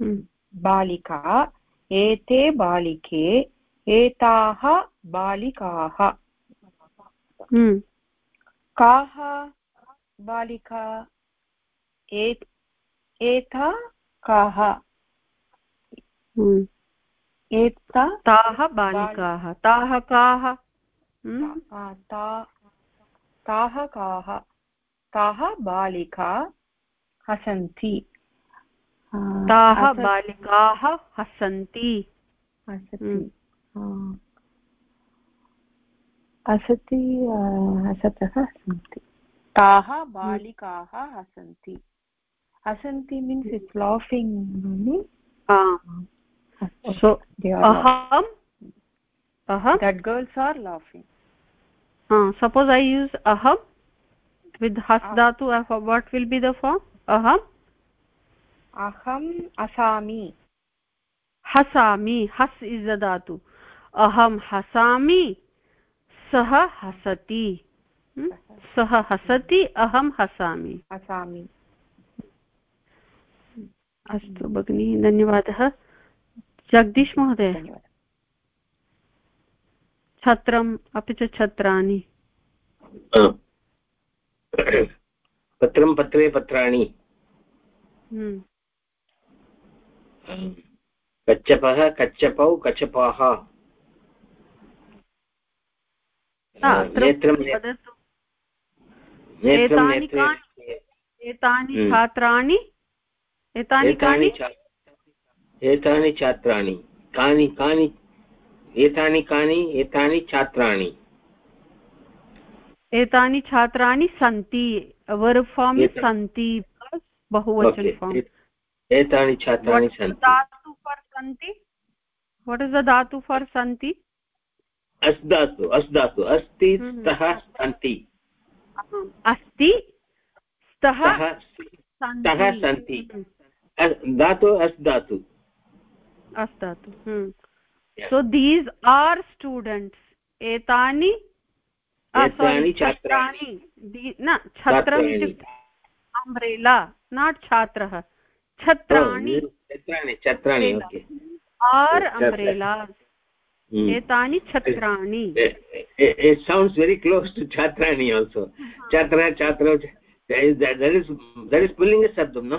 Speaker 3: बालिका एते बालिके एताः बालिकाः। काः बालिका? एता काः?
Speaker 1: एता ताः बालिकाः। ताः काः?
Speaker 3: ताः काः? ताः बालिका हसन्ति।
Speaker 1: ताः बालिकाः हसन्ति।
Speaker 3: हसति हम्म। हसतः हसन्ति। ताः बालिकाः हसन्ति। हसन्ति means it's laughing
Speaker 1: suppose I use अहं वित् हस् दातु what will be the form
Speaker 3: अहम्? Asami
Speaker 1: hasami has is the dhatu aham hasami सः हसति। सः हसति अहं हसामि।
Speaker 3: हसामि।
Speaker 1: अस्तु भगिनि धन्यवादः। जगदीश महोदय। छत्रम् अपि च छत्राणि।
Speaker 4: पत्रं पत्रे पत्राणि। कच्छपः कच्छपौ कच्छपाः।
Speaker 1: एतानि छात्राणि? एतानि कानि?
Speaker 4: एतानि छात्राणि। कानि कानि? एतानि कानि? एतानि छात्राणि।
Speaker 1: एतानि छात्राणि सन्ति। वर् फार्म् सन्ति बहुवचन फार्म्।
Speaker 4: एतानि छात्राणि सन्ति।
Speaker 1: धातु फर् सन्ति? वट् इस् द धातु फर् सन्ति?
Speaker 4: अस् धातु अस् धातु अस्ति स्तः सन्ति।
Speaker 1: अस्ति स्तः
Speaker 4: स्तः सन्ति। धातु अस् धातु
Speaker 1: अस् धातु सो दीस् आर् स्टूडेण्ट्स् एतानि छात्राणि। न छत्रम् इत्युक्ते अम्ब्रेला नाट् छात्रः। छत्राणि।
Speaker 4: छत्राणि
Speaker 1: आर् अम्ब्रेलास् एतानि छत्राणि।
Speaker 4: सौण्ड्स् वेरि क्लोस् टु छात्राणि आल्सो छात्र छात्र पुल्लिङ्ग शब्दं न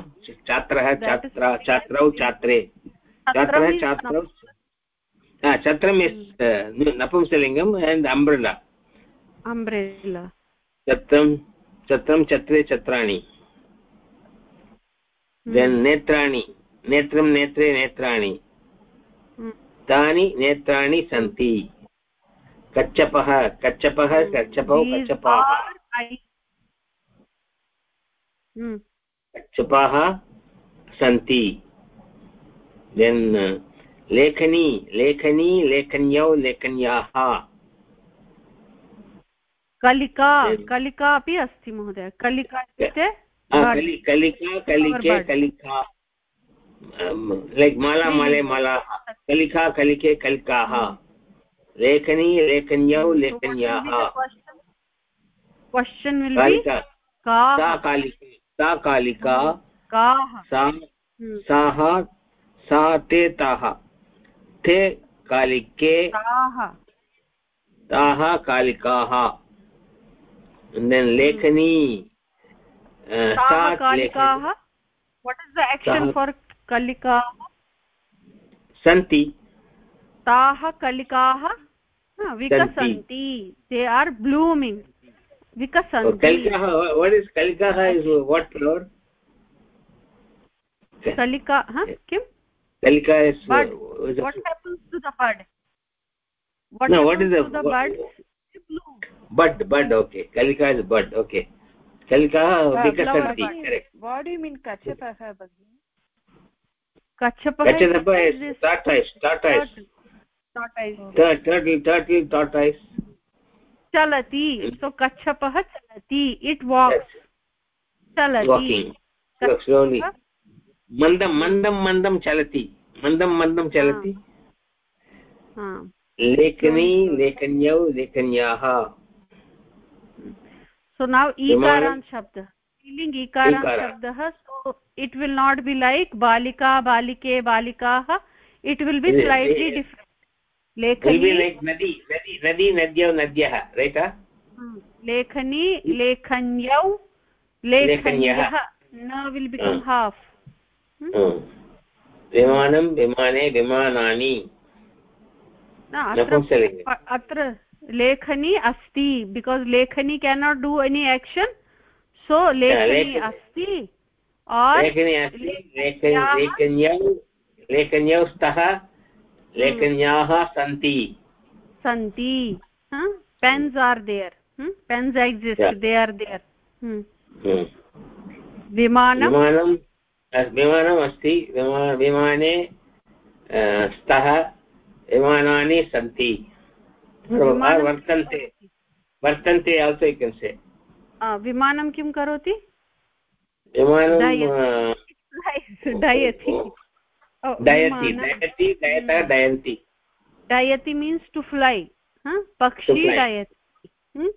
Speaker 4: छात्रः छात्रा छात्रौ छात्रे। छात्रः छात्रौ छत्रम् इस् नपुंसलिङ्गम् एण्ड् अम्ब्रेला
Speaker 1: अम्ब्रेला।
Speaker 4: छत्रं छत्रं छत्रे छत्राणि। Then netrani. Netram netre netrani. तानि नेत्राणि सन्ति कच्छपः कच्छपः कच्छपौ कच्छपाः कच्छपाः सन्ति देन् लेखनी लेखनी लेखन्यौ लेखन्याः
Speaker 1: कलिका कलिका अपि अस्ति महोदय कलिका इत्युक्ते
Speaker 4: कलिका कलिके कलिका लैक् माला माले माला कलिका कलिके कलिकाः लेखनी लेखन्यौ लेखन्याः
Speaker 1: क्वश्चन् विल्
Speaker 4: सा कालिका सा कालिका सा हम्म। साः सा ते ताः ते कालिके ताः कालिकाः लेखनी।
Speaker 1: सा कालिकाः what is the action for kalika
Speaker 4: santi
Speaker 1: taah kalikaah vikasanti they are blooming vikasanti
Speaker 4: kalikaah what is kalikaah is what flower
Speaker 1: kalika huh kim
Speaker 4: kalika is
Speaker 1: bud. what happens to the bud
Speaker 4: what no what is the, the bud bud bud okay kalika is bud okay
Speaker 1: शल्कः विकसति
Speaker 4: चलति so कच्छपः चलति. It walks चलति. Slowly लेखनी लेखन्यौ लेखन्याः
Speaker 1: so now ikarant shabd feeling ikarant shabdah so it will not be like balika balike balikah it will be slightly different
Speaker 4: lekhani like nadi nadi nadi nadyau nadyah right
Speaker 1: lekhani lekhanyau lekhanyah na will become half
Speaker 4: विमानं विमाने विमानानि
Speaker 1: अत्र लेखनी अस्ति because लेखनी cannot do any action so लेखनी अस्ति
Speaker 4: लेखन्यौ स्तः लेखन्याः सन्ति।
Speaker 1: सन्ति pens are there pens exist they are there विमानं
Speaker 4: विमानम् अस्ति विमाने स्तः विमानानि सन्ति वर्तन्ते वर्तन्ते आल्सो यु केन् से
Speaker 1: विमानं किं करोति?
Speaker 4: विमानं
Speaker 1: डयति
Speaker 4: डयति
Speaker 1: मीन्स् टु फ्लै पक्षी डयति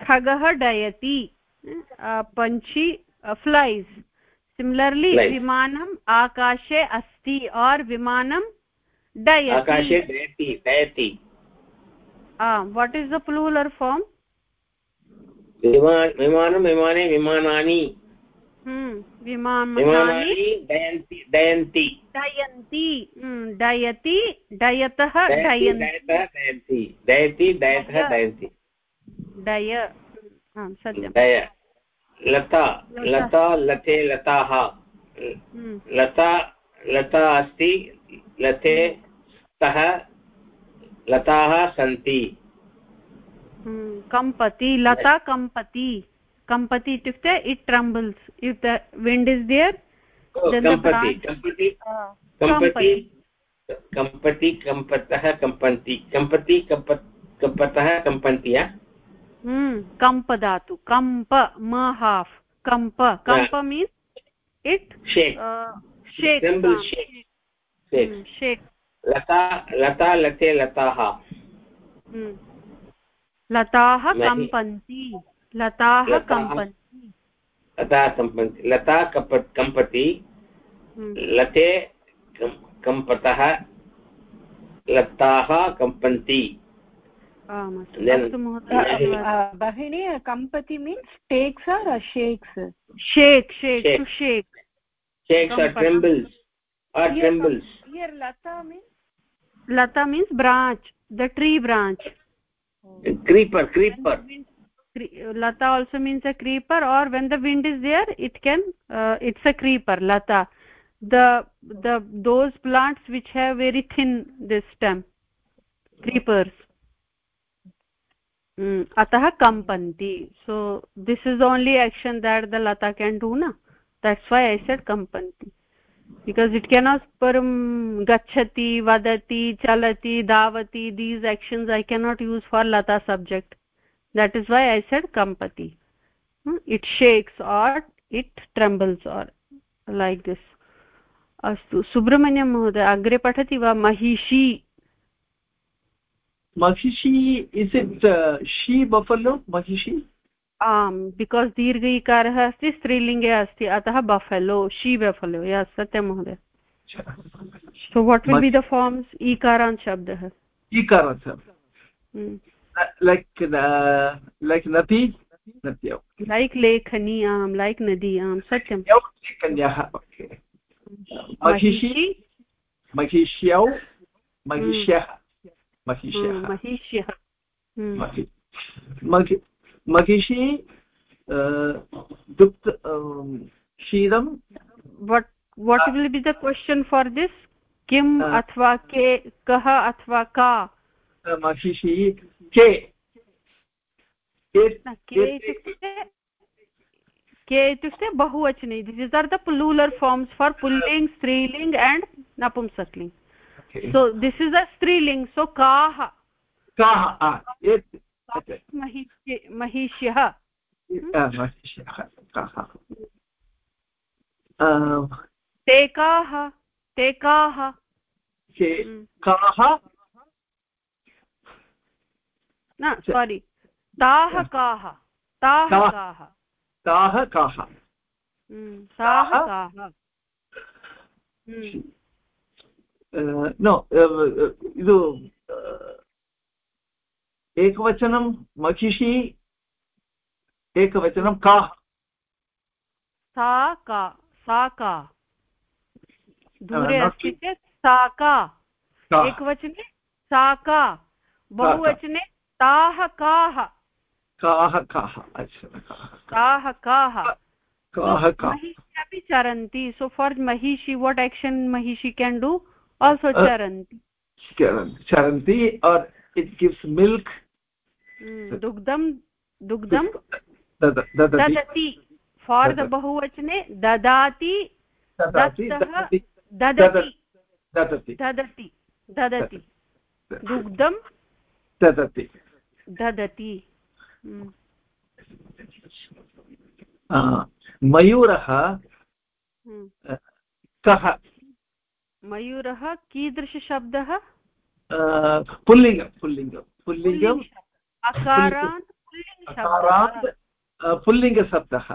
Speaker 1: खगः डयति पञ्ची फ्लैस् सिमिलर्लि विमानम् आकाशे अस्ति और् विमानं डयति what is the plural form?
Speaker 4: विमानं विमाने विमानानि
Speaker 1: विमानानि
Speaker 4: डयन्ति डयन्ति
Speaker 1: डयन्ति डयति डयतः डयन्ति
Speaker 4: डयति डयतः डयन्ति
Speaker 1: डय सत्यं
Speaker 4: डय लता लता लते लताः लता लता अस्ति लते स्तः लताः सन्ति।
Speaker 1: कम्पति लता कम्पति कम्पति इत्युक्ते it trembles if the wind is there
Speaker 4: कम्पति कम्पतः कम्पन्ति कम्पति कम्पतः कम्पन्ति
Speaker 1: कम्प धातु कम्प म हाफ् कम्प कम्प मीन्स् इट् शेक् शेक्
Speaker 4: लता लता लते लताः
Speaker 1: हम्म। लताः कम्पन्ति। लताः कम्पन्ति।
Speaker 4: लता कम्पन्ति। लता कप कम्पति। हम्म। लते कम्पतः। लताः कम्पन्ति।
Speaker 3: भगिनी कम्पति means takes or
Speaker 1: shakes shake shake
Speaker 4: shake or trembles or trembles.
Speaker 3: here lata means
Speaker 1: lata means branch the tree branch
Speaker 4: creeper creeper
Speaker 1: lata also means a creeper or when the wind is there it can uh, it's a creeper lata the the those plants which have very thin this stem creepers mm, atah kampanti so this is the only action that the lata can do na that's why i said kampanti because it cannot param gachati vadati chalati davati these actions i cannot use for lata subject that is why i said kampati hmm? it shakes or it trembles or like this अस्तु सुब्रह्मण्यं महोदय अग्रे पठति वा महिषी
Speaker 2: महिषी is it she buffalo महिषी
Speaker 1: आम् because दीर्घ इकारः अस्ति स्त्रीलिङ्गे अस्ति अतः बफेलो शी बफेलो य सत्यं महोदय। So what will be the forms ईकारान् शब्दः लैक् लेखनी आम् लैक्
Speaker 2: नदी आम् सत्यं महिष्यः महिषी दुग्ध क्षीरं
Speaker 1: वट् what will be the question for this? kim अथवा के कः अथवा का?
Speaker 2: महिषी के?
Speaker 1: के इत्युक्ते बहुवचने। This are the plural forms for pulling स्त्रीलिङ्ग् एण्ड् नपुंसक्लिङ्ग् सो दिस् इस् अ स्त्रीलिङ्ग् सो काः महिष्यः ते काः? ते काः?
Speaker 2: काः?
Speaker 1: न सोरि ताः काः? ताः काः?
Speaker 2: ताः काः?
Speaker 1: ताः? काः?
Speaker 2: नो ಇದು एकवचनं महिषी एकवचनं का?
Speaker 1: सा का सा का? दूरे अस्ति चेत् सा का। एकवचने सा का बहुवचने ताः काः।
Speaker 2: काः काः
Speaker 1: काः काः।
Speaker 2: काः काः।
Speaker 1: अपि चरन्ति सो फार् महिषि वाट् एक्षन् महिषि केन् डु आल्सो चरन्ति।
Speaker 2: चरन्ति और् इट् गिव्स् मिल्क्
Speaker 1: दुग्धं दुग्धं ददति। फार् द बहुवचने ददाति ददति ददति। ददति। दुग्धं
Speaker 2: ददति।
Speaker 1: ददति।
Speaker 2: मयूरः कः?
Speaker 1: मयूरः कीदृशशब्दः?
Speaker 2: पुल्लिङ्गं पुल्लिङ्गं। पुल्लिङ्गम्
Speaker 1: अकारात्
Speaker 2: पुल्लिङ्गशब्दः।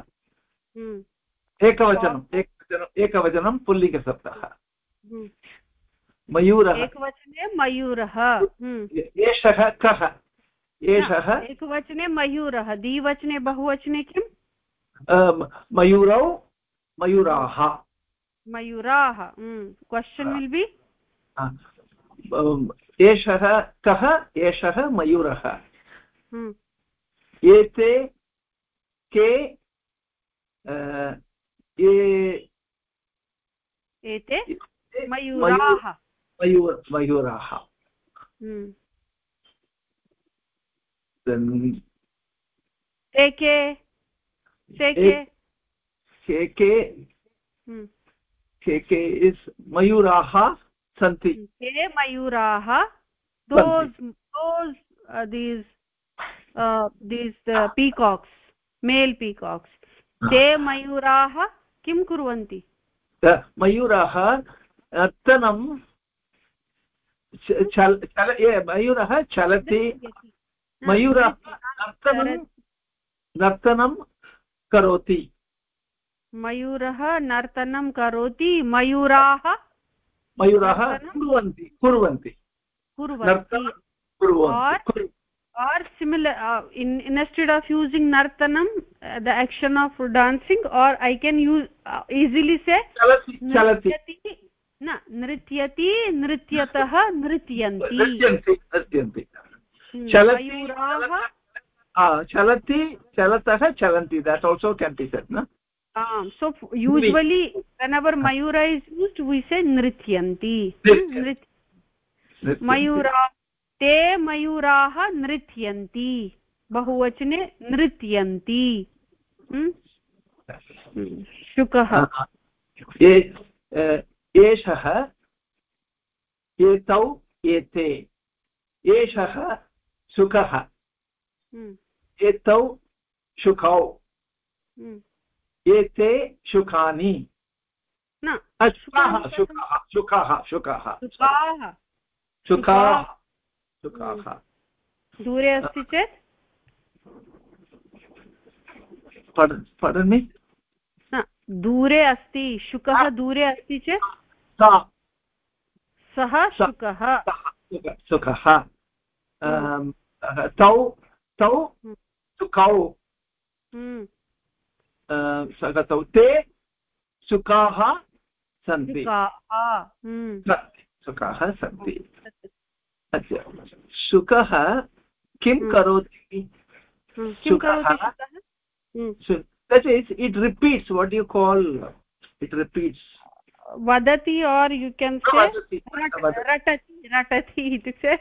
Speaker 2: एकवचनम् एकवचनम् एकवचनं पुल्लिङ्गशब्दः। मयूरः।
Speaker 1: एकवचने मयूरः।
Speaker 2: एषः कः? एषः
Speaker 1: एकवचने मयूरः। द्विवचने बहुवचने किम्?
Speaker 2: मयूरौ मयूराः।
Speaker 1: मयूराः। क्वश्चन् विल् बि
Speaker 2: एषः कः? एषः मयूरः। एते के
Speaker 1: एते मयूराः।
Speaker 2: मयूर मयूराः
Speaker 1: ते के ते के।
Speaker 2: के के के के इस् मयूराः सन्ति
Speaker 1: के मयूराः। those those uh, these uh, these uh, peacocks male peacocks. ते मयूराः किं कुर्वन्ति?
Speaker 2: मयूराः नर्तनं चल मयूरः चलति। मयूरः नर्तनं नर्तनं करोति।
Speaker 1: मयूरः नर्तनं करोति। मयूराः
Speaker 2: मयूराः कुर्वन्ति कुर्वन्ति।
Speaker 1: कुर्वन्ति। Or similar uh, in instead of using nartanam uh, the action of dancing or i can use uh, easily say
Speaker 2: chalati chalati
Speaker 1: न नृत्यति नृत्यतः नृत्यन्ति
Speaker 2: नृत्यन्ति चलति चलतः चलन्ति that also can be said न
Speaker 1: um so usually whenever mayura is used we say nrityanti mayura ते मयूराः नृत्यन्ति बहुवचने नृत्यन्ति। शुकः।
Speaker 2: एषः एतौ एते एषः सुखः एतौ शुकौ।
Speaker 1: हम्म।
Speaker 2: एते शुकानि।
Speaker 1: न
Speaker 2: शुकाः शुकाः शुकाः। शुकाः।
Speaker 1: शुकाः।
Speaker 2: शुकाः शुकाः
Speaker 1: दूरे अस्ति चेत्? दूरे अस्ति शुकः दूरे अस्ति चेत्?
Speaker 2: सा।
Speaker 1: सः शुकः।
Speaker 2: सुखः। तौ तौ सुखौ।
Speaker 1: हम्म।
Speaker 2: सः तौ ते सुखाः
Speaker 1: हम्म।
Speaker 2: सन्ति सुखाः सन्ति। अद्य शुकः किं
Speaker 1: हम्म।
Speaker 2: करोति
Speaker 1: हम्म। किं करोति
Speaker 2: शुकः
Speaker 1: शुकः हम्म।
Speaker 2: that is it repeats what you call it repeats
Speaker 1: वदति और् यु केन् से
Speaker 2: वदति, वदति।
Speaker 1: रटति रटति इत्युक्ते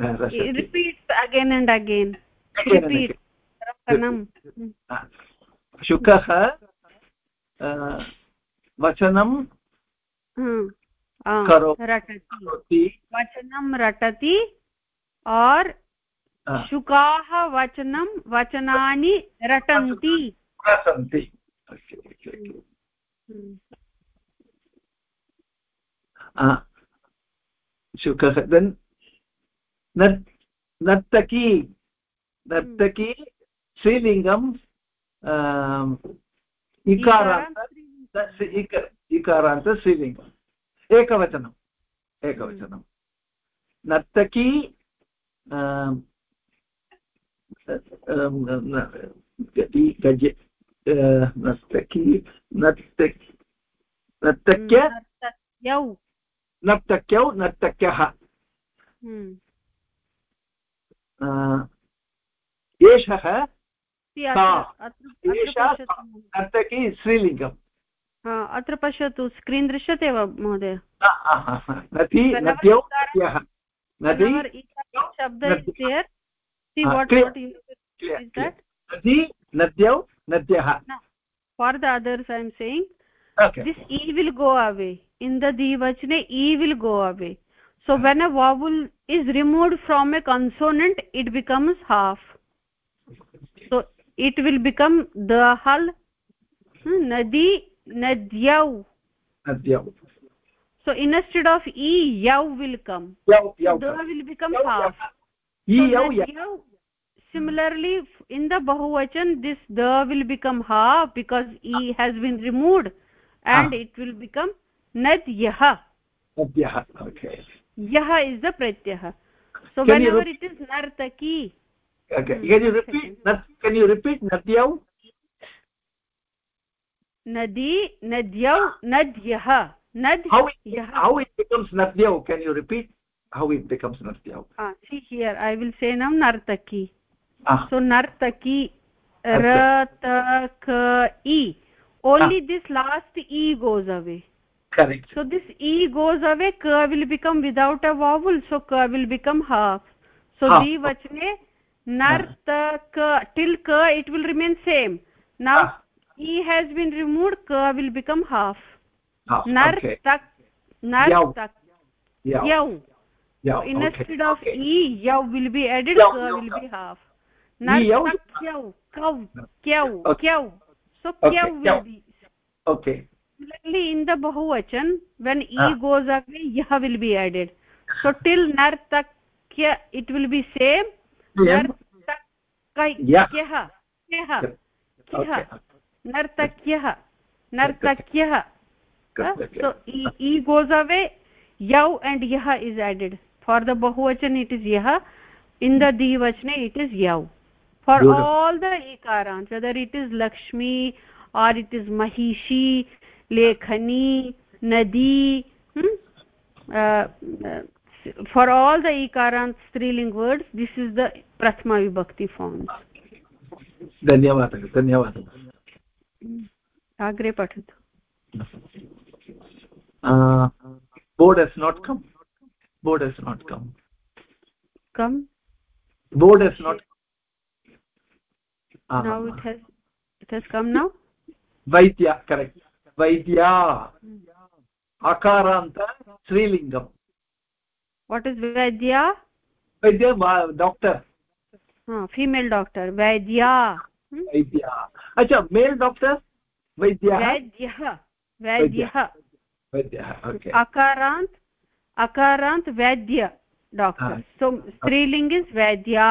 Speaker 2: रसति।
Speaker 1: Repeats again and again
Speaker 2: Again and
Speaker 1: repeat रटनं
Speaker 2: हा. शुकः
Speaker 1: हम्म। रटति। वचनं रटति और्
Speaker 2: अ,
Speaker 1: शुकाः वचनं वचनानि रटन्ति।
Speaker 2: okay.
Speaker 1: हम्म।
Speaker 2: अ, शुकः देन् नर्तकी नर्तकी स्त्रीलिङ्गं अम्, इकारान्त इकारान्त स्त्रीलिङ्गम्। एकवचनम् एकवचनं नर्तकी अम्, अम्, गति गज नर्तकी नर्तक नर्तक्य
Speaker 1: नर्तक्यौ।
Speaker 2: नर्तक्यौ
Speaker 1: हम्म।
Speaker 2: एषः नर्तकी स्त्रीलिङ्गम्
Speaker 1: अत्र पश्यतु स्क्रीन् दृश्यते वा महोदय? For the others I am saying this इ will go away in the दि वचने इ will go away so when a vowel is removed from a consonant it becomes half so it will become the हल् नदी
Speaker 2: nadyav
Speaker 1: so instead of e yau will come.
Speaker 2: Yau, yau.
Speaker 1: so will become
Speaker 2: ha.
Speaker 1: half. yaw.
Speaker 2: e
Speaker 1: yau. similarly in the bahuvachan this the will become ha because e has been removed and
Speaker 2: ah.
Speaker 1: it will become nadyah
Speaker 2: nadyah okay.
Speaker 1: yah is the pratyah so
Speaker 2: can
Speaker 1: whenever it is nartaki okay.
Speaker 2: can you repeat? can you repeat? nadyav
Speaker 1: nadi nadyau nadyah nad
Speaker 2: how it, how it becomes nadyau can you repeat? How it becomes nadyau.
Speaker 1: Ah see here i will say now nartaki.
Speaker 2: Ah.
Speaker 1: So nartaki ratak e only ah. this last e goes away.
Speaker 2: Correct.
Speaker 1: So this e goes away ka will become without a vowel so ka will become half. So
Speaker 2: the
Speaker 1: dvachane nartak till ka it will remain same. Now.
Speaker 2: Ah.
Speaker 1: E has been removed ka will become half
Speaker 2: Ah, okay
Speaker 1: nartak nartak
Speaker 2: yau
Speaker 1: yau
Speaker 2: yau
Speaker 1: so instead okay. of
Speaker 2: okay.
Speaker 1: e yau will be added
Speaker 2: Yau,
Speaker 1: ka
Speaker 2: yau,
Speaker 1: will
Speaker 2: yau.
Speaker 1: be half
Speaker 2: Yi, yau.
Speaker 1: nartakyau kau kyau
Speaker 2: Okay.
Speaker 1: kyau so
Speaker 2: Okay,
Speaker 1: kyau will be
Speaker 2: okay
Speaker 1: similarly in the bahuvachan when e
Speaker 2: Ah.
Speaker 1: goes away yah will be added so till nartakya it will be same.
Speaker 2: Yeah.
Speaker 1: nartakyah kyah kyah
Speaker 2: okay
Speaker 1: नर्तक्यः नर्तक्यः। So ई goes away यौ and यः is added for the बहुवचन it is यः in the द्विवचने it is यौ
Speaker 2: for
Speaker 1: all the इकारान् whether it is Lakshmi or it is महिषी लेखनी नदी फार् आल् द इकारान् स्त्रीलिङ्ग् वर्ड्स् दिस् इस् द प्रथमा विभक्ति फार्म्
Speaker 2: धन्यवादः धन्यवादः।
Speaker 1: अग्रे
Speaker 2: पठतु। Board is not come board is not come
Speaker 1: come
Speaker 2: board is not वैद्या करेक्ट् वैद्या अकारान्त श्रीलिङ्गम्
Speaker 1: वाट् इस् वैद्या
Speaker 2: वैद्य डाक्टर्
Speaker 1: फीमेल् डाक्टर् वैद्या
Speaker 2: वैद्या अच्छा मेल् डाक्टर् वैद्यः?
Speaker 1: वैद्यः वैद्यः।
Speaker 2: वैद्यः
Speaker 1: अकारान्त् अकारान्त् वैद्य डाक्टर् सो स्त्रीलिङ्ग् इस् वैद्या।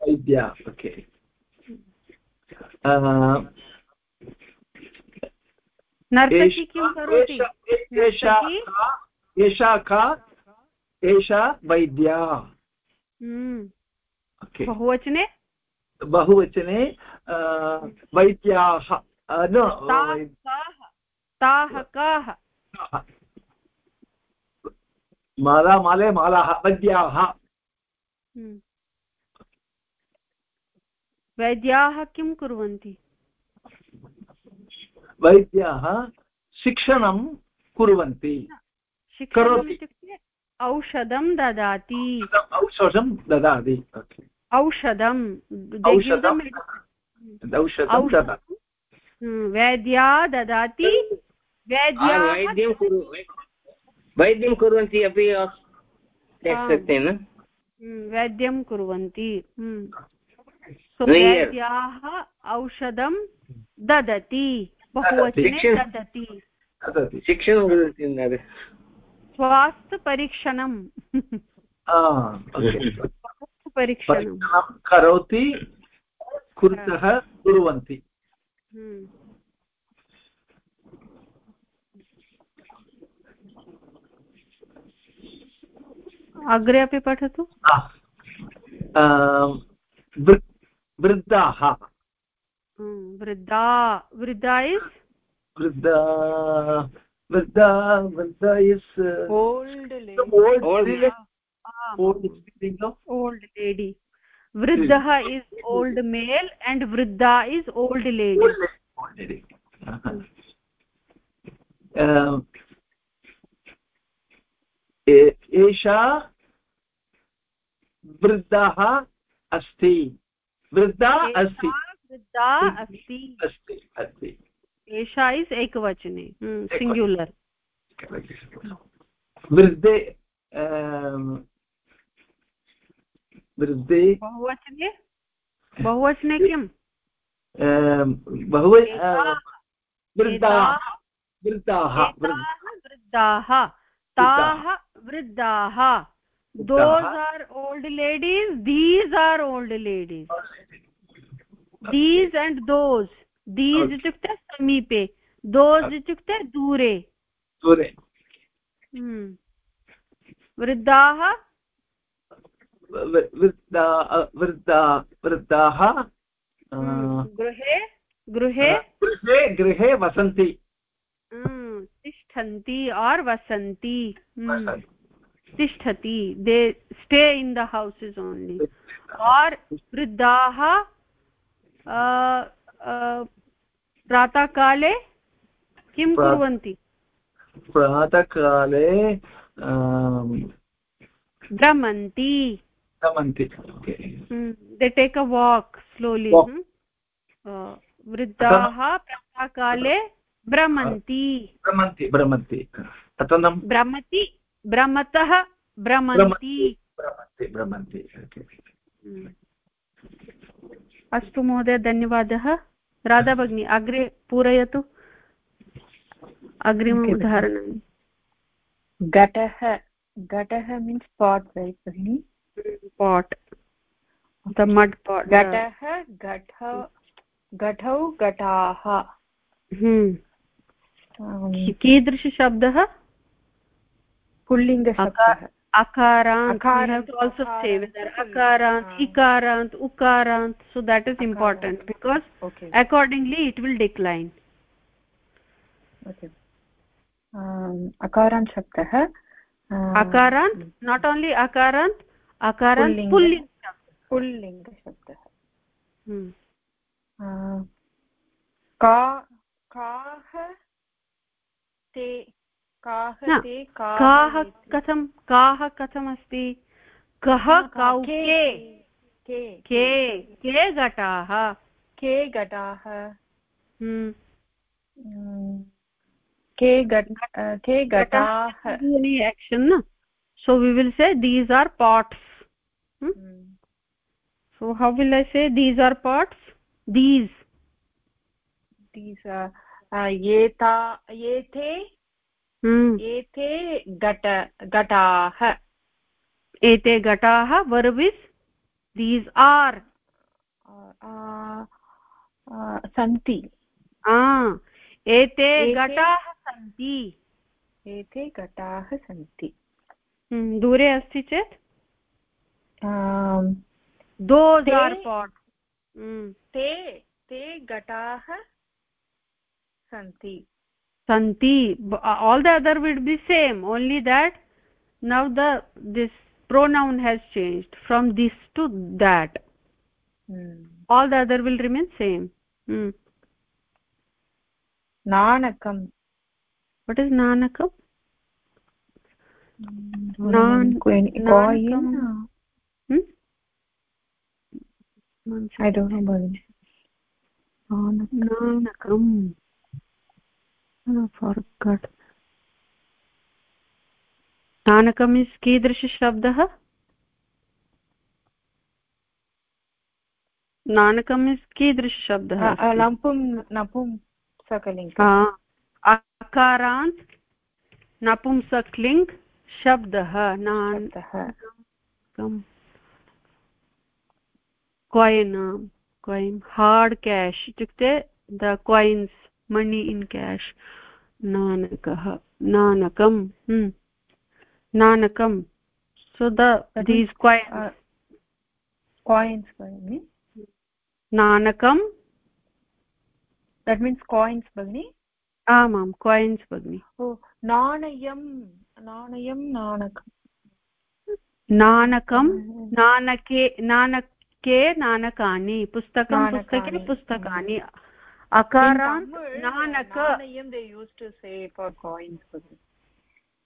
Speaker 2: वैद्या ओके
Speaker 1: नर्तकी किं करोति?
Speaker 2: एषा का एषा वैद्या।
Speaker 1: हम्म। बहुवचने?
Speaker 2: बहुवचने वैद्याः
Speaker 1: ताः काः?
Speaker 2: माला माले मालाः वैद्याः।
Speaker 1: हम्म। वैद्याः किं कुर्वन्ति?
Speaker 2: वैद्याः शिक्षणं कुर्वन्ति।
Speaker 1: औषधं ददाति।
Speaker 2: औषधं ददाति।
Speaker 1: औषधं वैद्या ददाति वैद्या
Speaker 4: कुर्वन्ति अपि
Speaker 1: वैद्यं कुर्वन्ति वैद्याः औषधं ददति बहुवचने ददति।
Speaker 4: शिक्षणं
Speaker 1: स्वास्थ्यपरीक्षणं परीक्षणं
Speaker 2: करोति कुर्तः कुर्वन्ति।
Speaker 1: हम्म। अग्रे अपि पठतु।
Speaker 2: वृद्धाः।
Speaker 1: वृद्धा वृद्धा इस्?
Speaker 2: वृद्धा वृद्धा वृद्धा इस्
Speaker 1: ओल्ड्
Speaker 2: ओल्ड्
Speaker 1: लेडी वृद्धः इस् ओल्ड् मेल् एण्ड् वृद्धा इस् ओल्ड् लेडी
Speaker 2: एषा वृद्धाः अस्ति वृद्धा अस्ति
Speaker 1: वृद्धा अस्ति
Speaker 2: अस्ति अस्ति
Speaker 1: एषा इस् एकवचने सिङ्ग्युलर्
Speaker 2: वृद्धे वृद्धि
Speaker 1: बहुवचने? बहुवचने किं बहुव are old ladies these are old ladies these and those these समीपे दोस् इत्युक्ते दूरे।
Speaker 2: दूरे।
Speaker 1: वृद्धाः
Speaker 2: वृद्धा वृद्धा वृद्धाः
Speaker 1: गृहे गृहे?
Speaker 2: गृहे गृहे वसन्ति।
Speaker 1: तिष्ठन्ति और् वसन्ति। तिष्ठति। They stay in the houses only. Or वृद्धाः प्रातःकाले किं कुर्वन्ति?
Speaker 2: प्रातःकाले
Speaker 1: भ्रमन्ति।
Speaker 2: भ्रमन्ति
Speaker 1: दे टेक् अ वाक् स्लोलि वृद्धाः प्रातःकाले भ्रमन्ति।
Speaker 2: भ्रमन्ति भ्रमन्ति।
Speaker 1: भ्रमति भ्रमतः भ्रमन्ति।
Speaker 2: भ्रमन्ति
Speaker 1: अस्तु महोदय धन्यवादः। राधा भगिनी अग्रे पूरयतु। अग्रिम उदाहरणं
Speaker 3: घटः घटः मीन्स् पाट् रैट् भगिनि?
Speaker 1: पाट् मड् पाटः
Speaker 3: घटौ घटाः
Speaker 1: कीदृशशब्दः पुल्लिङ्गकारान्त् इकारान्त् उकारान्त् so that is important because accordingly it will decline अकारान् शब्दः अकारान् नाट्
Speaker 3: ओन्ली अकारान्त् hmm te
Speaker 1: काः कथं काः कथमस्ति कः के के के घटाः
Speaker 3: के घटाः
Speaker 1: हम्म।
Speaker 3: के के घटाः
Speaker 1: no so we will say these are pots hmm? So how will i say these are pots these
Speaker 3: these are uh, yete
Speaker 1: hmm
Speaker 3: एते घट घटाः
Speaker 1: एते घटाः verb is these are
Speaker 3: सन्ति
Speaker 1: एते घटाः सन्ति
Speaker 3: एते घटाः सन्ति
Speaker 1: हम्म, दूरे अस्ति चेत् दोस्
Speaker 3: ते ते घटाः सन्ति
Speaker 1: santi all the other will be same only that now the this pronoun has changed from this to that hmm. all the other will remain same hmm.
Speaker 3: nanakam
Speaker 1: what is nanakam
Speaker 3: nan coin hmm? I don't know about
Speaker 1: nanakam forgot नानकम् is कीदृशशब्दः नानकम् is कीदृशशब्दः
Speaker 3: नपुं नपुं सकलिङ्ग्
Speaker 1: अकारान्त् नपुंसक्लिङ्ग् शब्दः क्वैन् क्वैन् हार्ड् केश् इत्युक्ते the coins Mani in cash नानकः नानकं नानकं सो दीस्
Speaker 3: कायिन्स्
Speaker 1: नानकं
Speaker 3: दट् मीन्स् कायिन्स् भगिनि
Speaker 1: आमां कायिन्स् भगिनि ओ
Speaker 3: नाणयं नाणयं नाणकं
Speaker 1: नानकं नानके के नानकानि पुस्तकं पुस्तके पुस्तकानि।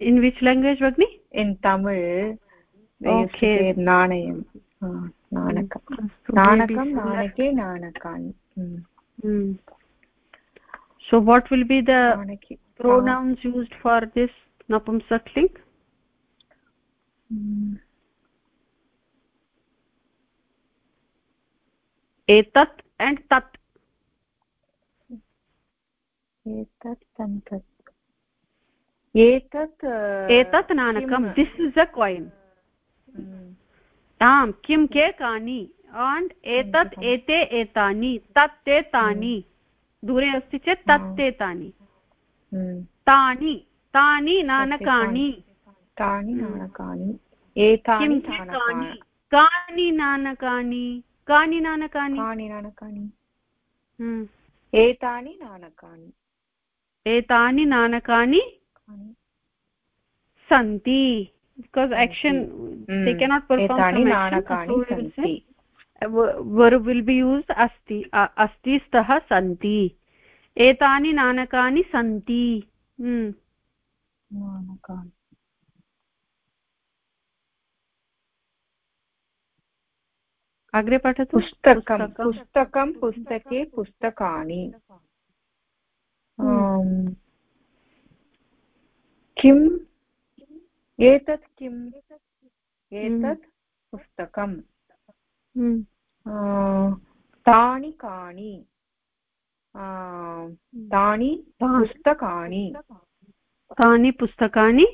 Speaker 3: इन् विच् लेङ्ग्वेज् भगिनि in Tamil
Speaker 1: नाणयं so what will be the nouns used for this नपुंसक्लिङ्ग् etat and tat
Speaker 3: एतत्
Speaker 1: नानकं दिस् इस् अ क्वैन् आम् किं के कानि आण्ड् एतत् एते एतानि तत् ते तानि। दूरे अस्ति चेत् तत् ते तानि। तानि तानि नानकानि।
Speaker 3: तानि। नानकानि।
Speaker 1: एतानि कानि नानकानि? कानि नानकानि?
Speaker 3: कानि नानकानि। एतानि नानकानि।
Speaker 1: एतानि नाणकानि सन्ति। Because action they cannot perform some action so verb will be used अस्ति अस्ति स्तः सन्ति एतानि नाणकानि सन्ति। अग्रे पठतु?
Speaker 3: पुस्तकं पुस्तकं? पुस्तके पुस्तकानि। हम्म। किम्? एतत् किम्? एतत् हम्म। पुस्तकम्।
Speaker 1: हम्म।
Speaker 3: तानि कानि? तानि पुस्तकानि।
Speaker 1: तानि पुस्तकानि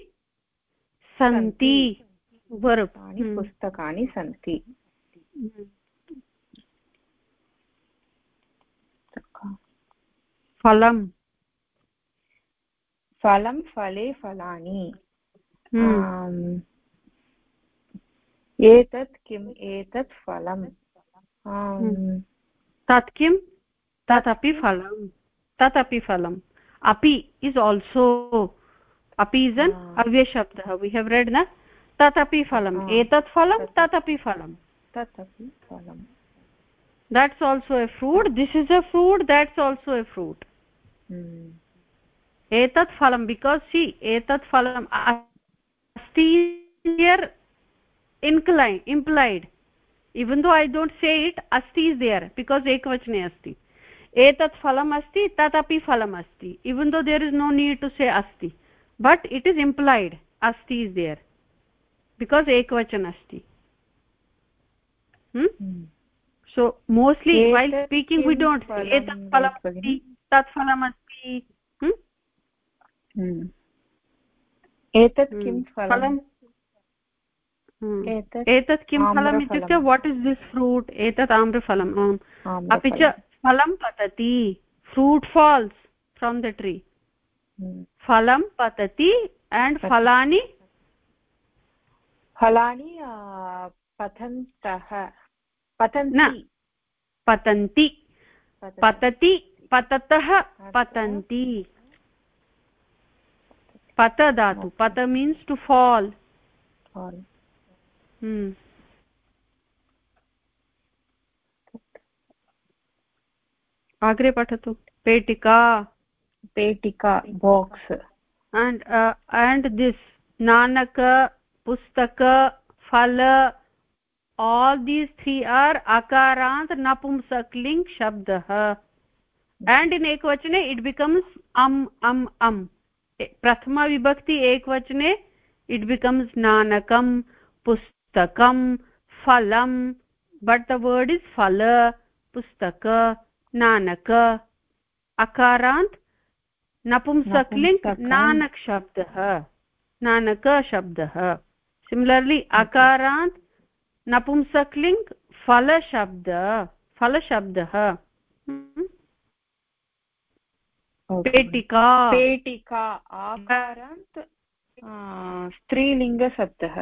Speaker 1: सन्ति।
Speaker 3: तानि पुस्तकानि सन्ति।
Speaker 1: फलम्
Speaker 3: फलं फले फलानि। एतत् किम् एतत् फलम्
Speaker 1: हम्म। तत् किं तदपि फलं तदपि फलम् अपि इस् आल्सो अपि इस् अन् अव्यशब्दः वि हेव् रेड् न तदपि फलम् एतत् फलं तदपि फलं
Speaker 3: तदपि फलं
Speaker 1: that's also a fruit this is a fruit that's also a fruit
Speaker 3: hmm.
Speaker 1: etat phalam because see etat phalam asti here inclined implied even though i don't say it asti is there because ekvachane asti etat phalam asti tat api phalam asti even though there is no need to say asti but it is implied asti is there because ekvachan asti so mostly while speaking we don't say. Etat phalam asti tat phalam
Speaker 3: एतत् किं फलम्
Speaker 1: एतत् किं फलम् इत्युक्ते what is this fruit एतत् आम्रफलम् आम् अपि च फलं पतति fruit falls from the tree फलं पतति एण्ड् फलानि
Speaker 3: फलानि पतन्तः पतन्ति।
Speaker 1: पतन्ति। पतति। पततः पतन्ति। पत धातु पत मीन्स् टु फाल् अग्रे पठतु। पेटिका।
Speaker 3: पेटिका box
Speaker 1: and uh, and this nanaka pustaka phala all these three are akarant napumsakling shabdah and in ekvachane it becomes am am am prathama vibhakti ekvachane it becomes nanakam pustakam phalam but the word is phala pustaka nanaka akarant नपुंसकलिङ्ग् नानक् शब्दः नानक शब्दः similarly अकारान्त् नपुंसकलिङ्ग् फलशब्द फलशब्दः। पेटिका।
Speaker 3: पेटिका आकारान्त् स्त्रीलिङ्गशब्दः।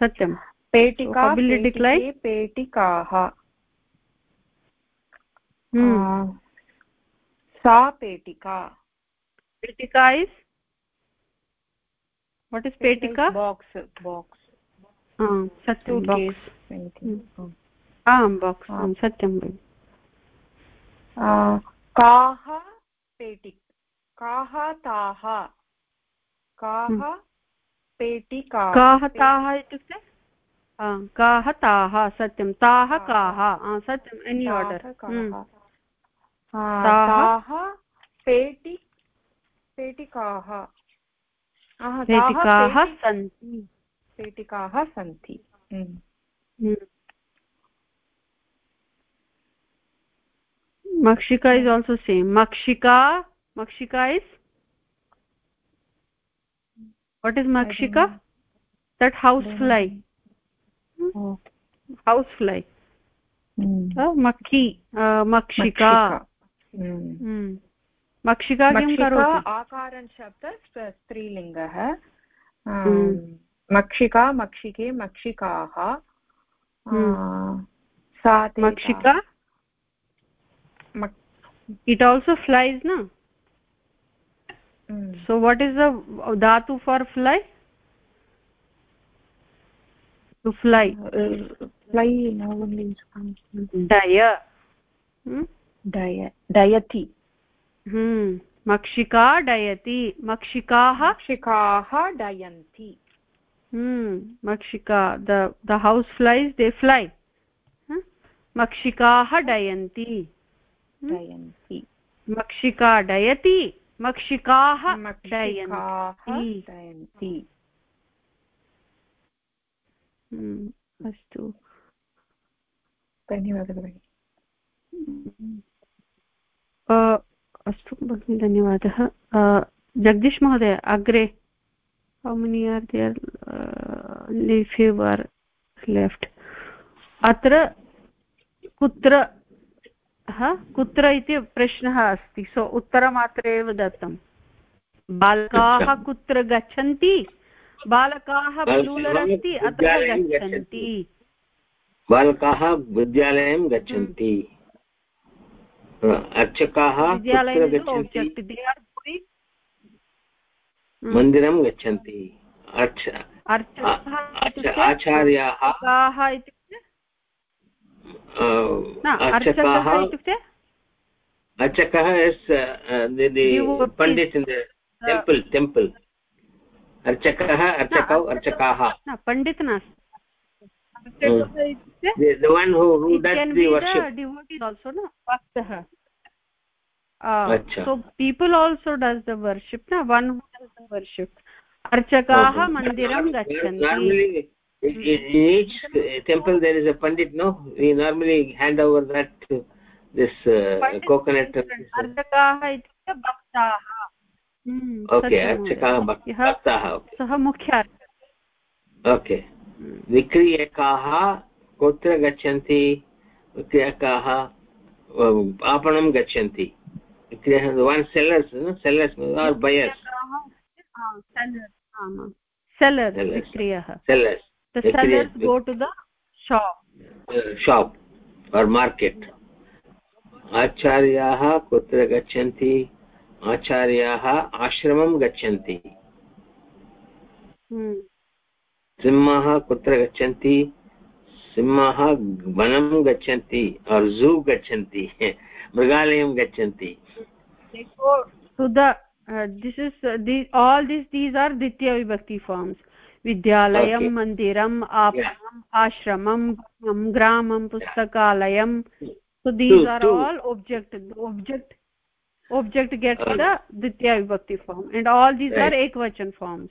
Speaker 1: सत्यं
Speaker 3: पेटिका पेटिकाः सा पेटिका।
Speaker 1: पेटिका इस् पेटिका
Speaker 3: बाक्स् बाक्स्
Speaker 1: सत्यं बाक्स् आम् बाक्स् आं सत्यं भगिनि
Speaker 3: काः पेटि काः ताः काः पेटिका
Speaker 1: काः ताः इत्युक्ते काः ताः सत्यं ताः काः सत्यम् एनि आर्डर्
Speaker 3: ताः पेटि पेटिकाः
Speaker 1: पेटिकाः सन्ति।
Speaker 3: पेटिकाः
Speaker 1: मक्षिका इस् आल्सो सेम् मक्षिका मक्षिका इस् वाट् इस् मक्षिका? That house fly house fly मक्षी मक्षिका मक्षिका
Speaker 3: आकारं शब्द स्त्रीलिङ्गः। मक्षिका मक्षिके मक्षिकाः। सा
Speaker 1: मक्षिका? इट् आल्सो फ्लैस् न? So what is अातु for fly to fly
Speaker 3: fly डय डय डयति
Speaker 1: हम्म, मक्षिका डयति मक्षिकाः
Speaker 3: मक्षिकाः डयन्ति।
Speaker 1: हम्म, मक्षिका the house flies they fly मक्षिकाः
Speaker 3: डयन्ति।
Speaker 1: मक्षिका डयति मक्षिकाः
Speaker 3: डयन्ति।
Speaker 1: हम्म, अस्तु।
Speaker 3: धन्यवादः
Speaker 1: अस्तु भगिनि धन्यवादः। जगदीश महोदय अग्रे। How many are there left are left अत्र कुत्र कुत्र इति प्रश्नः अस्ति। सो उत्तरमात्र एव दत्तं। बालकाः कुत्र गच्छन्ति? बालकाः ब्लूलर् अस्ति अत्र गच्छन्ति।
Speaker 4: बालकाः विद्यालयं गच्छन्ति। अर्चकाः मन्दिरं गच्छन्ति।
Speaker 1: आचार्याः। अर्चकः
Speaker 4: इत्युक्ते? अर्चकः पण्डित् इन् टेम्पल् टेम्पल्। अर्चकः अर्चकौ अर्चकाः
Speaker 1: पण्डित् नास्ति।
Speaker 4: the one who, who does the worship
Speaker 1: devotee also no bhaktah uh, so people also does the worship na one who does the worship archakaah mandiram gachanti
Speaker 4: normally in each temple there is a pandit no we normally hand over that to this uh, coconut
Speaker 1: अर्चकाः इत्युक्ते भक्ताः
Speaker 4: okay अर्चकाः भक्ताः
Speaker 1: सः मुख्य
Speaker 4: okay विक्रियकाः कुत्र गच्छन्ति? विक्रियकाः आपणं गच्छन्ति। One sellers sellers are buyers
Speaker 1: sellers vikriyah
Speaker 4: sellers
Speaker 1: the sellers go to the shop.
Speaker 4: Shop or market. आचार्याः कुत्र गच्छन्ति? आचार्याः आश्रमं गच्छन्ति। सिंह कुत्र गच्छन्ति? सिंह वनं गच्छन्ति और ज़ू गच्छन्ति मृगालयं गच्छन्ति।
Speaker 1: देखो टु विभक्ति फॉर्म्स विद्यालयं मन्दिरं आपणं आश्रमं ग्रामं पुस्तकालयं so these are all object object gets the
Speaker 4: द्वितीय विभक्ति एकवचन फॉर्म्स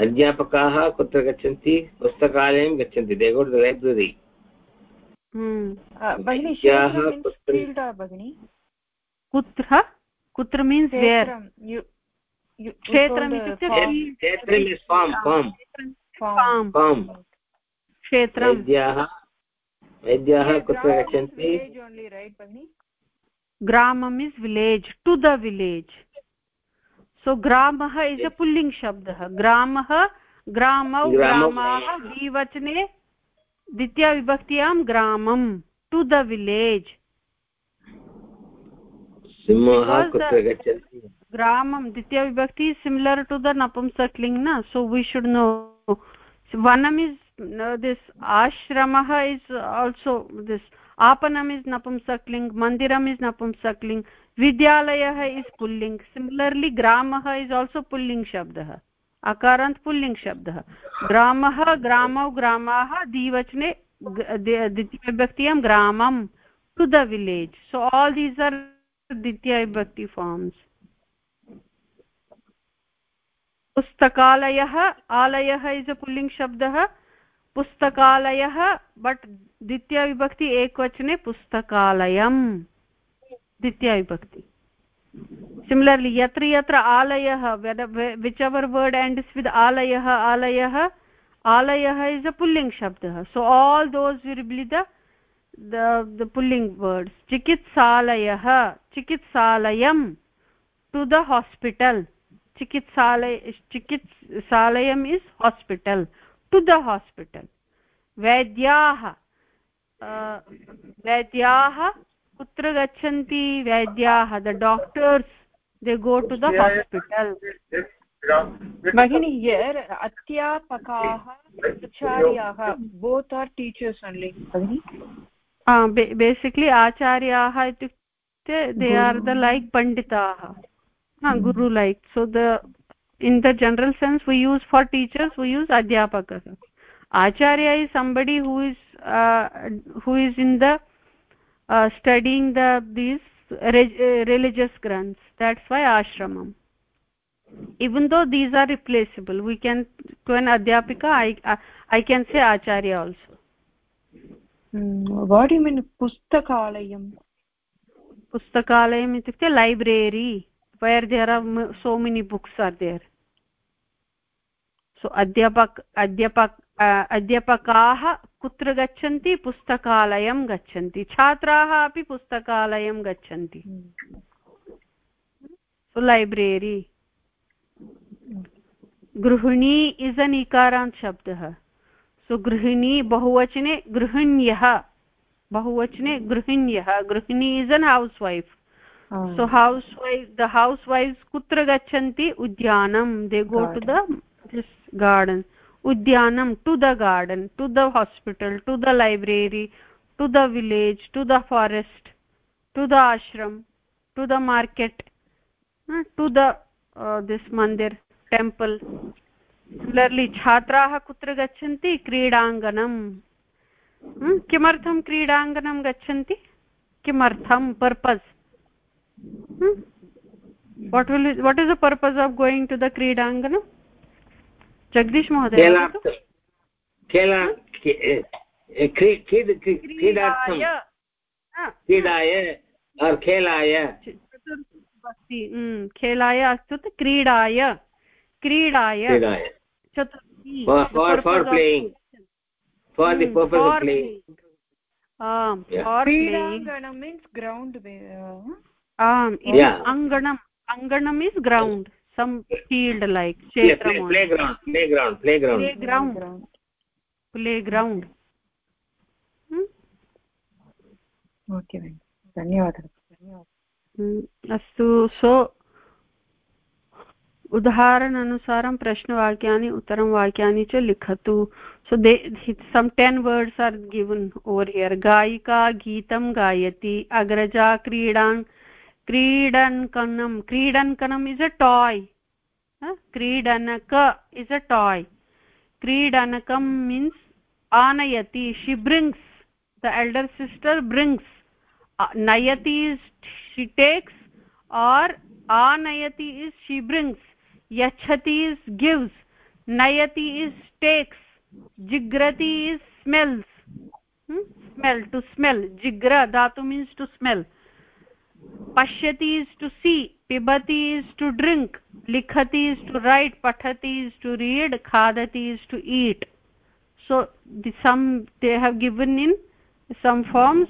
Speaker 4: अध्यापकाः कुत्र गच्छन्ति?
Speaker 1: पुस्तकालयं गच्छन्ति। They go to the
Speaker 4: library कुत्र
Speaker 1: कुत्र? मीन्स् वेर् क्षेत्रम् इत्युक्ते क्षेत्रं
Speaker 4: वैद्याः कुत्र गच्छन्ति
Speaker 1: ग्रामम् is village to the village so ग्रामः इस् अ पुल्लिङ्ग् शब्दः ग्रामः ग्रामौ ग्रामाः द्विवचने द्वितीयविभक्त्यां ग्रामं टु द विलेज् ग्रामं द्वितीयविभक्ति सिमिलर् टु द नपुंसक्लिङ्ग् न सो वी शुड् नो वनम् इस् दिस् आश्रमः इस् आल्सो दिस् आपनम् इस् नपुंसक्लिङ्ग् मन्दिरम् इस् नपुंसक्लिङ्ग् विद्यालयः इस् पुल्लिङ्ग् सिमिलर्लि ग्रामः इस् आल्सो पुल्लिङ्ग् शब्दः, अकारान्त् पुल्लिङ्ग् शब्दः। ग्रामः ग्रामौ ग्रामाः, द्विवचने द्वितीयविभक्तियं ग्रामं to the village so all these are द्वितीयविभक्ति forms पुस्तकालयः, आलयः इस् अ पुल्लिङ्ग् शब्दः, पुस्तकालयः बट् द्वितीयविभक्ति एकवचने पुस्तकालयं द्वितीयविभक्ति। सिमिलर्लि यत्र यत्र आलयः whichever word ends with आलयः आलयः आलयः इस् अ पुल्लिङ्ग् शब्दः so all those will be the pulling words. Chikitsalayah, chikitsalayam to the hospital. चिकित्सालय चिकित्सालयम् is hospital to the hospital वैद्याः वैद्याः कुत्र गच्छन्ति वैद्याः? The doctors they go to the hospital
Speaker 3: भगिनी
Speaker 1: बेसिक्लि आचार्याः इत्युक्ते दे आर् द लैक् पण्डिताः guru like so the in the general sense we use for teachers we use अध्यापकः आचार्य is somebody who is who is in the uh, studying the these religious grants. That's why ashramam. Even though these are replaceable we can to an adhyapika i uh, i can say acharya also.
Speaker 3: Hmm. what do you mean pustakalayam?
Speaker 1: Pustakalayam itukte library where there are so many books are there so adhyapak adhyapak अध्यापकाः कुत्र गच्छन्ति? पुस्तकालयं गच्छन्ति। छात्राः अपि पुस्तकालयं गच्छन्ति। सो library. गृहिणी is अन् इकारान्त् शब्दः। सो गृहिणी बहुवचने गृहिण्यः। बहुवचने गृहिण्यः। गृहिणी is an housewife so housewives the housewives kutra gachanti udyanam they go to the this garden udyanam to the garden to the hospital to the library to the village to the forest to the ashram to the market uh, to the uh, this mandir temple similarly छात्राः कुत्र गच्छन्ति क्रीडाङ्गणं किमर्थं क्रीडाङ्गणं गच्छन्ति किमर्थं purpose what will what is the purpose of going to the kridangana jagdish
Speaker 4: महोदय क्रीडार्थं। क्रीडाय। खेलाय।
Speaker 1: अस्ति खेलाय अस्तु क्रीडाय। क्रीडाय
Speaker 4: चतुर्थी for playing for the
Speaker 1: um um some field like
Speaker 4: kshetram playground playground playground
Speaker 1: playground playground
Speaker 3: okay धन्यवादः
Speaker 1: अस्तु सो उदाहरणानुसारं प्रश्नवाक्यानि उत्तरं वाक्यानि च लिखतु so they some ten words are given over here गायिका गीतं गायति अग्रजा क्रीडां क्रीडन्कनं क्रीडन्कनम् इस् अ टाय् क्रीडनक इस् अ टाय् क्रीडनकं मीन्स् आनयति she brings the elder sister brings नयति इस् शि टेक्स् आर् आनयति इस् शि ब्रिङ्ग्स् यच्छति इस् गिव्स् नयति is takes जिग्रति is smells smell to smell जिग्र दातु means to smell pashyati is to see pibati is to drink likhati is to write pathati is to read khadati is to eat so the some they have given in some forms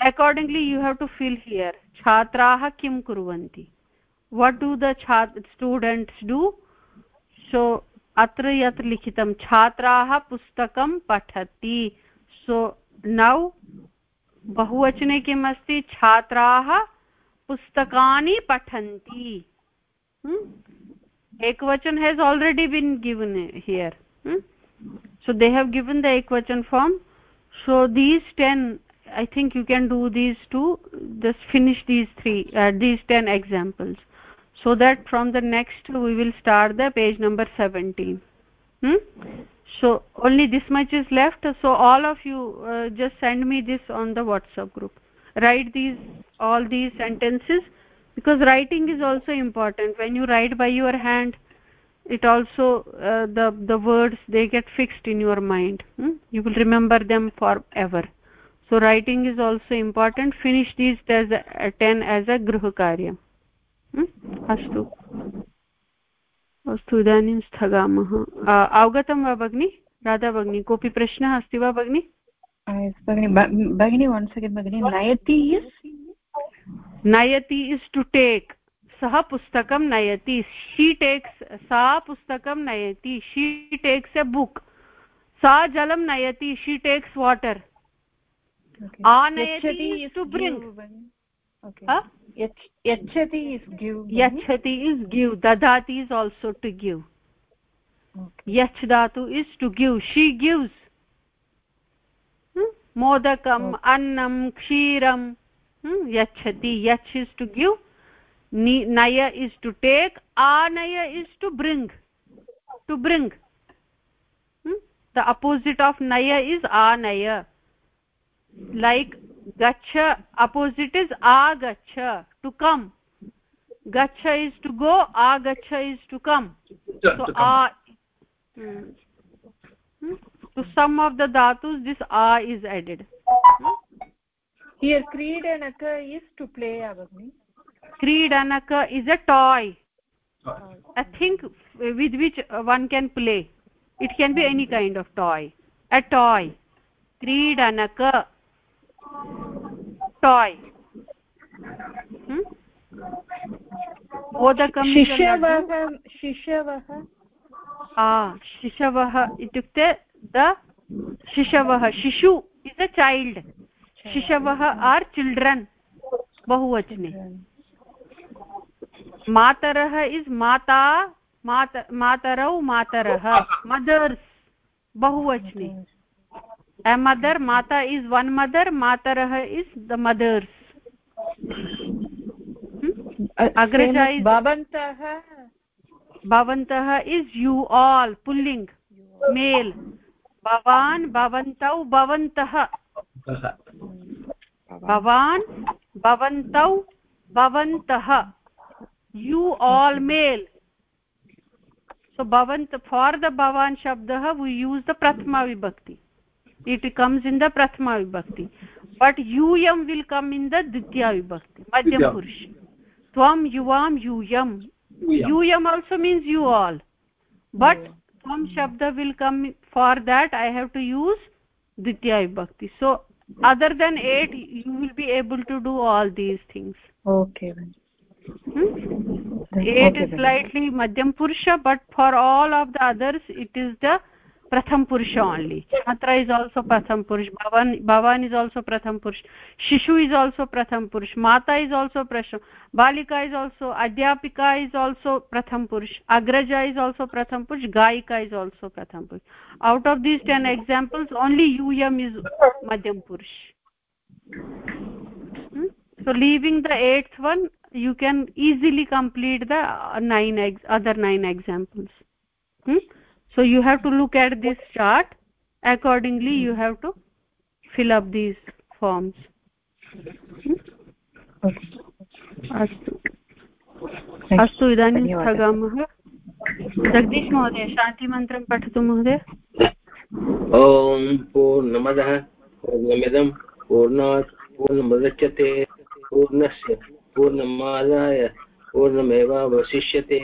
Speaker 1: accordingly you have to fill here chhatraah kim kurvanti what do the students do so atra yat likhitam chhatraah pustakam pathati so now बहुवचने किम् अस्ति छात्राः पुस्तकानि पठन्ति ekvachan has already been given here hmm? so they have given the ekvachan form so these 10 i think you can do these two just finish these three uh, these 10 examples so that from the next we will start the page number 17 hmm? so only this much is left so all of you uh, just send me this on the whatsapp group write these all these sentences because writing is also important when you write by your hand it also uh, the the words they get fixed in your mind hmm? you will remember them forever so writing is also important finish these as a, 10 as a gruh karyam अस्तु अस्तु इदानीं स्थगामः अवगतं वा भगिनि राधा भगिनी कोऽपि प्रश्नः अस्ति वा भगिनि
Speaker 3: भगिनि वन् सेकेण्ड् भगिनि नयति
Speaker 1: नयति इस् टु टेक् सः पुस्तकं नयति शी टेक्स् सा पुस्तकं नयति शी टेक्स् ए बुक् सा जलं नयति शी टेक्स् वाटर् आनयति to bring
Speaker 3: yachati is give
Speaker 1: yachati is give dadati is also to give. Okay. yach dhatu is to give. She मोदकम् अन्नं क्षीरं यच्छति। यच् इस् टु गिव् नय इस् टु टेक् आनय is to bring. To bring. The opposite of नय is आनय। Like गच्छ अपोसिट् इस् आगच्छ टु कम्। गच्छ इस् टु गो आगच्छ is to come. Uh Hmm. to some of the dhatus this a is added
Speaker 3: hmm. here kridanaka is to play abagni
Speaker 1: kridanaka is a toy i think with which one can play it can be any kind of toy a toy kridanaka toy मोदकं
Speaker 3: शिशवः शिशवः
Speaker 1: शिशवः इत्युक्ते the शिशवः शिशु is a child शिशवः आर् children बहुवचने मातरः is माता मातरौ मातरः mothers bahuvachni a mother mata is one mother matarah is the mothers
Speaker 3: agraja is bhavantah
Speaker 1: bhavantah is you all pulling male भवान् भवन्तौ भवन्तः। भवान् भवन्तौ भवन्तः। यु आल् मेल् सो भवन्त फार् द भवान् शब्दः वु यूस् द प्रथमा विभक्ति। इट् कम्स् इन् द प्रथमा विभक्ति। बट् यूयं विल् कम् इन् द द्वितीया विभक्ति मध्यमपुरुष त्वं युवां यूयं यूयम्। Also means you all but त्वं शब्द will come for that i have to use ditya vibhakti. So other than 8 you will be able to do all these things.
Speaker 3: Okay
Speaker 1: hmm? 8 is slightly madhyam purusha but for all of the others it is the pratham purusha only chhatra is also pratham purush bhavan bhavan is also pratham purush shishu is also pratham purush mata is also pratham balika is also adhyapika is also pratham purush agraja is also pratham purush gaika is also pratham purush out of these 10 examples only yum is madhyam purush hmm? so leaving the eighth one you can easily complete the nine other nine examples hmm? So you have to look at this chart. Accordingly you have to fill up these forms. अस्तु। अस्तु इदानीं स्थगामः। जगदीश महोदय शान्तिमन्त्रं पठतु महोदय।
Speaker 4: ॐ पूर्णमदः पूर्णमिदं पूर्णात् पूर्णमुदच्यते पूर्णस्य पूर्णमादाय पूर्णमेवावशिष्यते।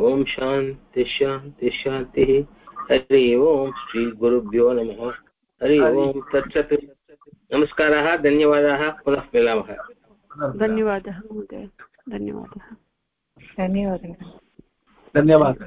Speaker 4: ॐ शांति शान्ति शान्तिः हरि ओम् श्रीगुरुभ्यो नमः। हरि ओम। तत्सत्। नमस्कारः धन्यवादाः। पुनः मिलामः।
Speaker 1: धन्यवाद महोदय। धन्यवाद।
Speaker 3: धन्यवाद।
Speaker 2: धन्यवादः।